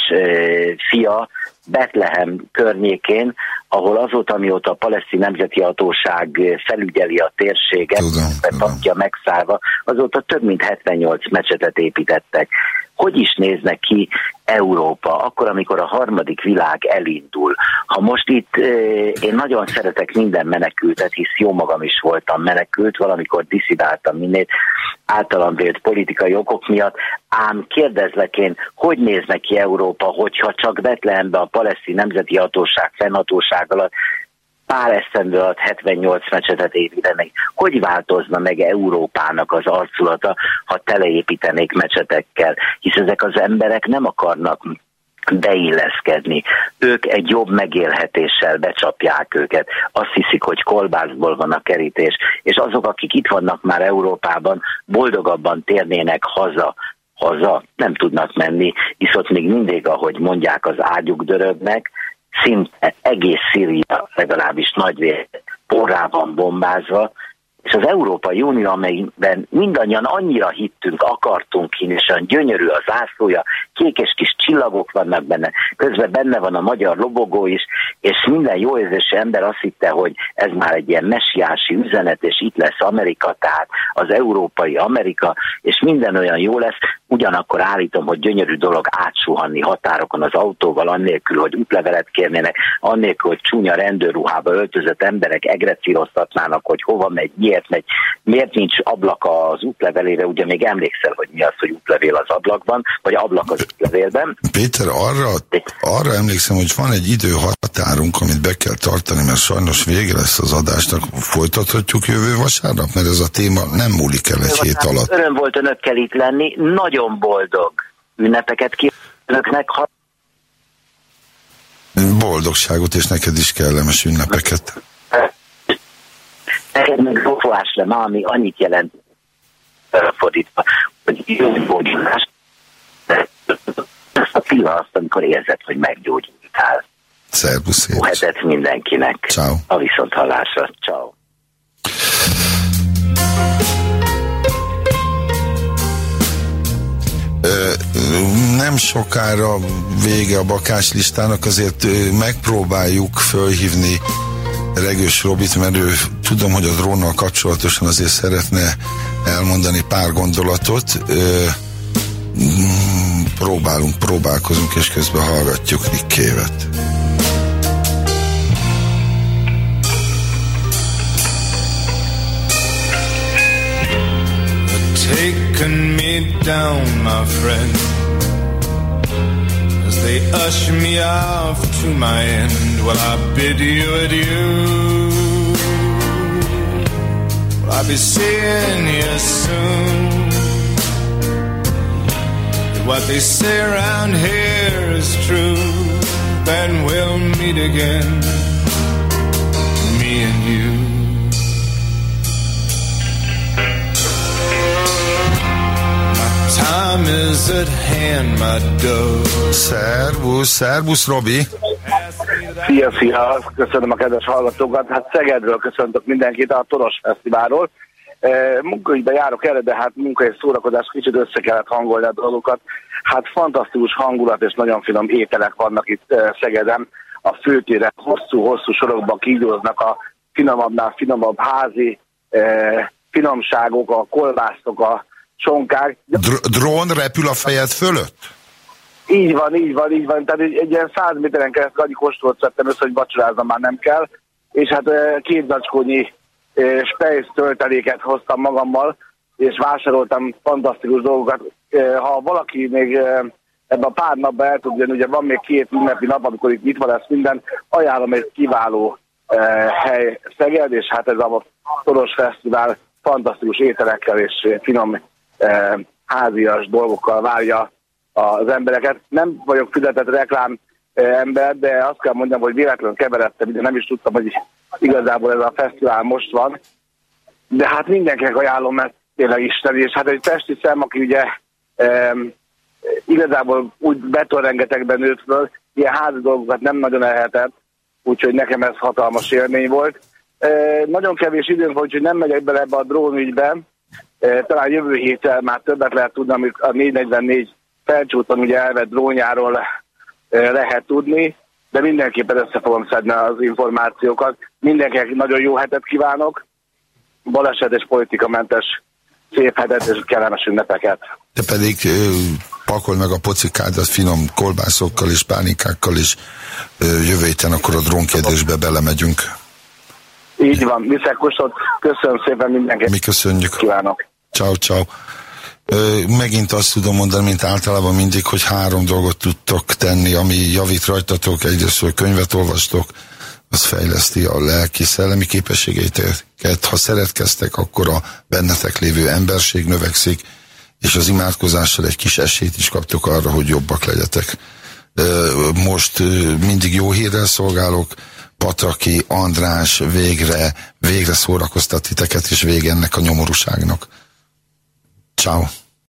fia Betlehem környékén, ahol azóta, mióta a palesztin nemzeti hatóság felügyeli a térséget, tapja megszállva, azóta több mint 78 mecsetet építettek. Hogy is néznek ki Európa, akkor, amikor a harmadik világ elindul. Ha most itt én nagyon szeretek minden menekültet, hisz jó magam is voltam menekült, valamikor diszidáltam minnét általam vélt politikai okok miatt, ám kérdezlek én, hogy néznek ki Európa, hogyha csak Betlehembe a palesztin nemzeti hatóság fennhatóság alatt pár esztendő alatt 78 mecsetet építenek. Hogy változna meg Európának az arculata, ha teleépítenék mecsetekkel? Hisz ezek az emberek nem akarnak beilleszkedni. Ők egy jobb megélhetéssel becsapják őket. Azt hiszik, hogy kolbászból van a kerítés. És azok, akik itt vannak már Európában, boldogabban térnének haza, haza nem tudnak menni, hisz ott még mindig, ahogy mondják, az ágyuk dörögnek, szinte egész Szíria legalábbis nagy porrában bombázva, és az Európai Unió, amelyben mindannyian annyira hittünk, akartunk hinni, és olyan gyönyörű az zászlója, kékes kis csillagok vannak benne, közben benne van a magyar lobogó is, és minden jó érzésű ember azt hitte, hogy ez már egy ilyen messiási üzenet, és itt lesz Amerika, tehát az európai Amerika, és minden olyan jó lesz, ugyanakkor állítom, hogy gyönyörű dolog átsuhanni határokon az autóval, annélkül, hogy útlevelet kérnének, annélkül, hogy csúnya rendőrruhába öltözött emberek egrecíroztatnának, hogy hova megy, miért megy, miért nincs ablak az útlevelére, ugye még emlékszel, hogy mi az, hogy útlevél az ablakban, vagy ablak az útlevélben. Péter, arra, arra emlékszem, hogy van egy időhatárunk, amit be kell tartani, mert sajnos vége lesz az adásnak. Folytathatjuk jövő vasárnap, mert ez a téma nem múlik el egy hét alatt. Öröm volt önökkel itt lenni, nagyon boldog ünnepeket ki önöknek. Boldogságot, és neked is kellemes ünnepeket. Neked meg zsófolás le ma, ami annyit jelent fordítva, hogy jó gyógyulás. Ezt a pillanat, amikor érzed, hogy meggyógyultál. Szervusz. Jó hetet mindenkinek. Ciao. A viszont hallásra. Ciao. nem sokára vége a bakáslistának, azért megpróbáljuk fölhívni Regős Robit, mert ő tudom, hogy a drónnal kapcsolatosan azért szeretne elmondani pár gondolatot. Mm, próbálunk, próbálkozunk, és közben hallgatjuk Nikkévet. Take taken me down, my friend. They usher me off to my end, well, I bid you adieu. Well, I'll be seeing you soon. If what they say around here is true, then we'll meet again, time is at hand, my dove. Szervusz, szervusz, Robi. Szia, szia, köszönöm a kedves hallgatókat. Hát Szegedről köszöntök mindenkit a Toros Fesztiválról. E, munkaügyben járok erre, de hát munka és szórakozás kicsit össze kellett hangolni a dolgokat. Hát fantasztikus hangulat és nagyon finom ételek vannak itt e, Szegeden. A főtére hosszú-hosszú sorokban kígyóznak a finomabbnál finomabb házi e, finomságok, a kolbászok, a sonkák. Dr- drón repül a fejed fölött? Így van, így van, így van. Tehát egy, egy ilyen száz méteren keresztül annyi kóstolót szedtem össze, hogy vacsoráznom már nem kell. És hát két zacskónyi spejsz tölteléket hoztam magammal, és vásároltam fantasztikus dolgokat. Ha valaki még ebben a pár napban el tud jönni, ugye van még két ünnepi nap, amikor itt nyitva lesz minden, ajánlom egy kiváló hely Szeged, és hát ez a Toros Fesztivál fantasztikus ételekkel és finom házias dolgokkal várja az embereket. Nem vagyok fizetett reklám ember, de azt kell mondjam, hogy véletlenül keveredtem, de nem is tudtam, hogy igazából ez a fesztivál most van. De hát mindenkinek ajánlom, mert tényleg Isten, és hát egy testi szem, aki ugye e, igazából úgy betonrengetegben nőtt föl, ilyen házi dolgokat nem nagyon elhetett, úgyhogy nekem ez hatalmas élmény volt. E, nagyon kevés időnk volt, hogy nem megyek bele ebbe a drónügybe, talán jövő héten már többet lehet tudni, amit a 444 felcsúton ugye elvett drónjáról lehet tudni, de mindenképpen össze fogom szedni az információkat. Mindenkinek nagyon jó hetet kívánok, baleset és politikamentes szép hetet és kellemes ünnepeket. Te pedig pakol meg a pocikádat finom kolbászokkal és pánikákkal, és jövő héten akkor a drónkérdésbe belemegyünk. Így van, viszek köszönöm szépen mindenkinek. Mi köszönjük. Kívánok. Ciao, ciao. Megint azt tudom mondani, mint általában mindig, hogy három dolgot tudtok tenni, ami javít rajtatok. Egyrészt, hogy könyvet olvastok, az fejleszti a lelki szellemi képességeiteket. Ha szeretkeztek, akkor a bennetek lévő emberség növekszik, és az imádkozással egy kis esélyt is kaptok arra, hogy jobbak legyetek. Most mindig jó hírrel szolgálok, Pataki, András végre, végre szórakoztat titeket, és vége ennek a nyomorúságnak. 招。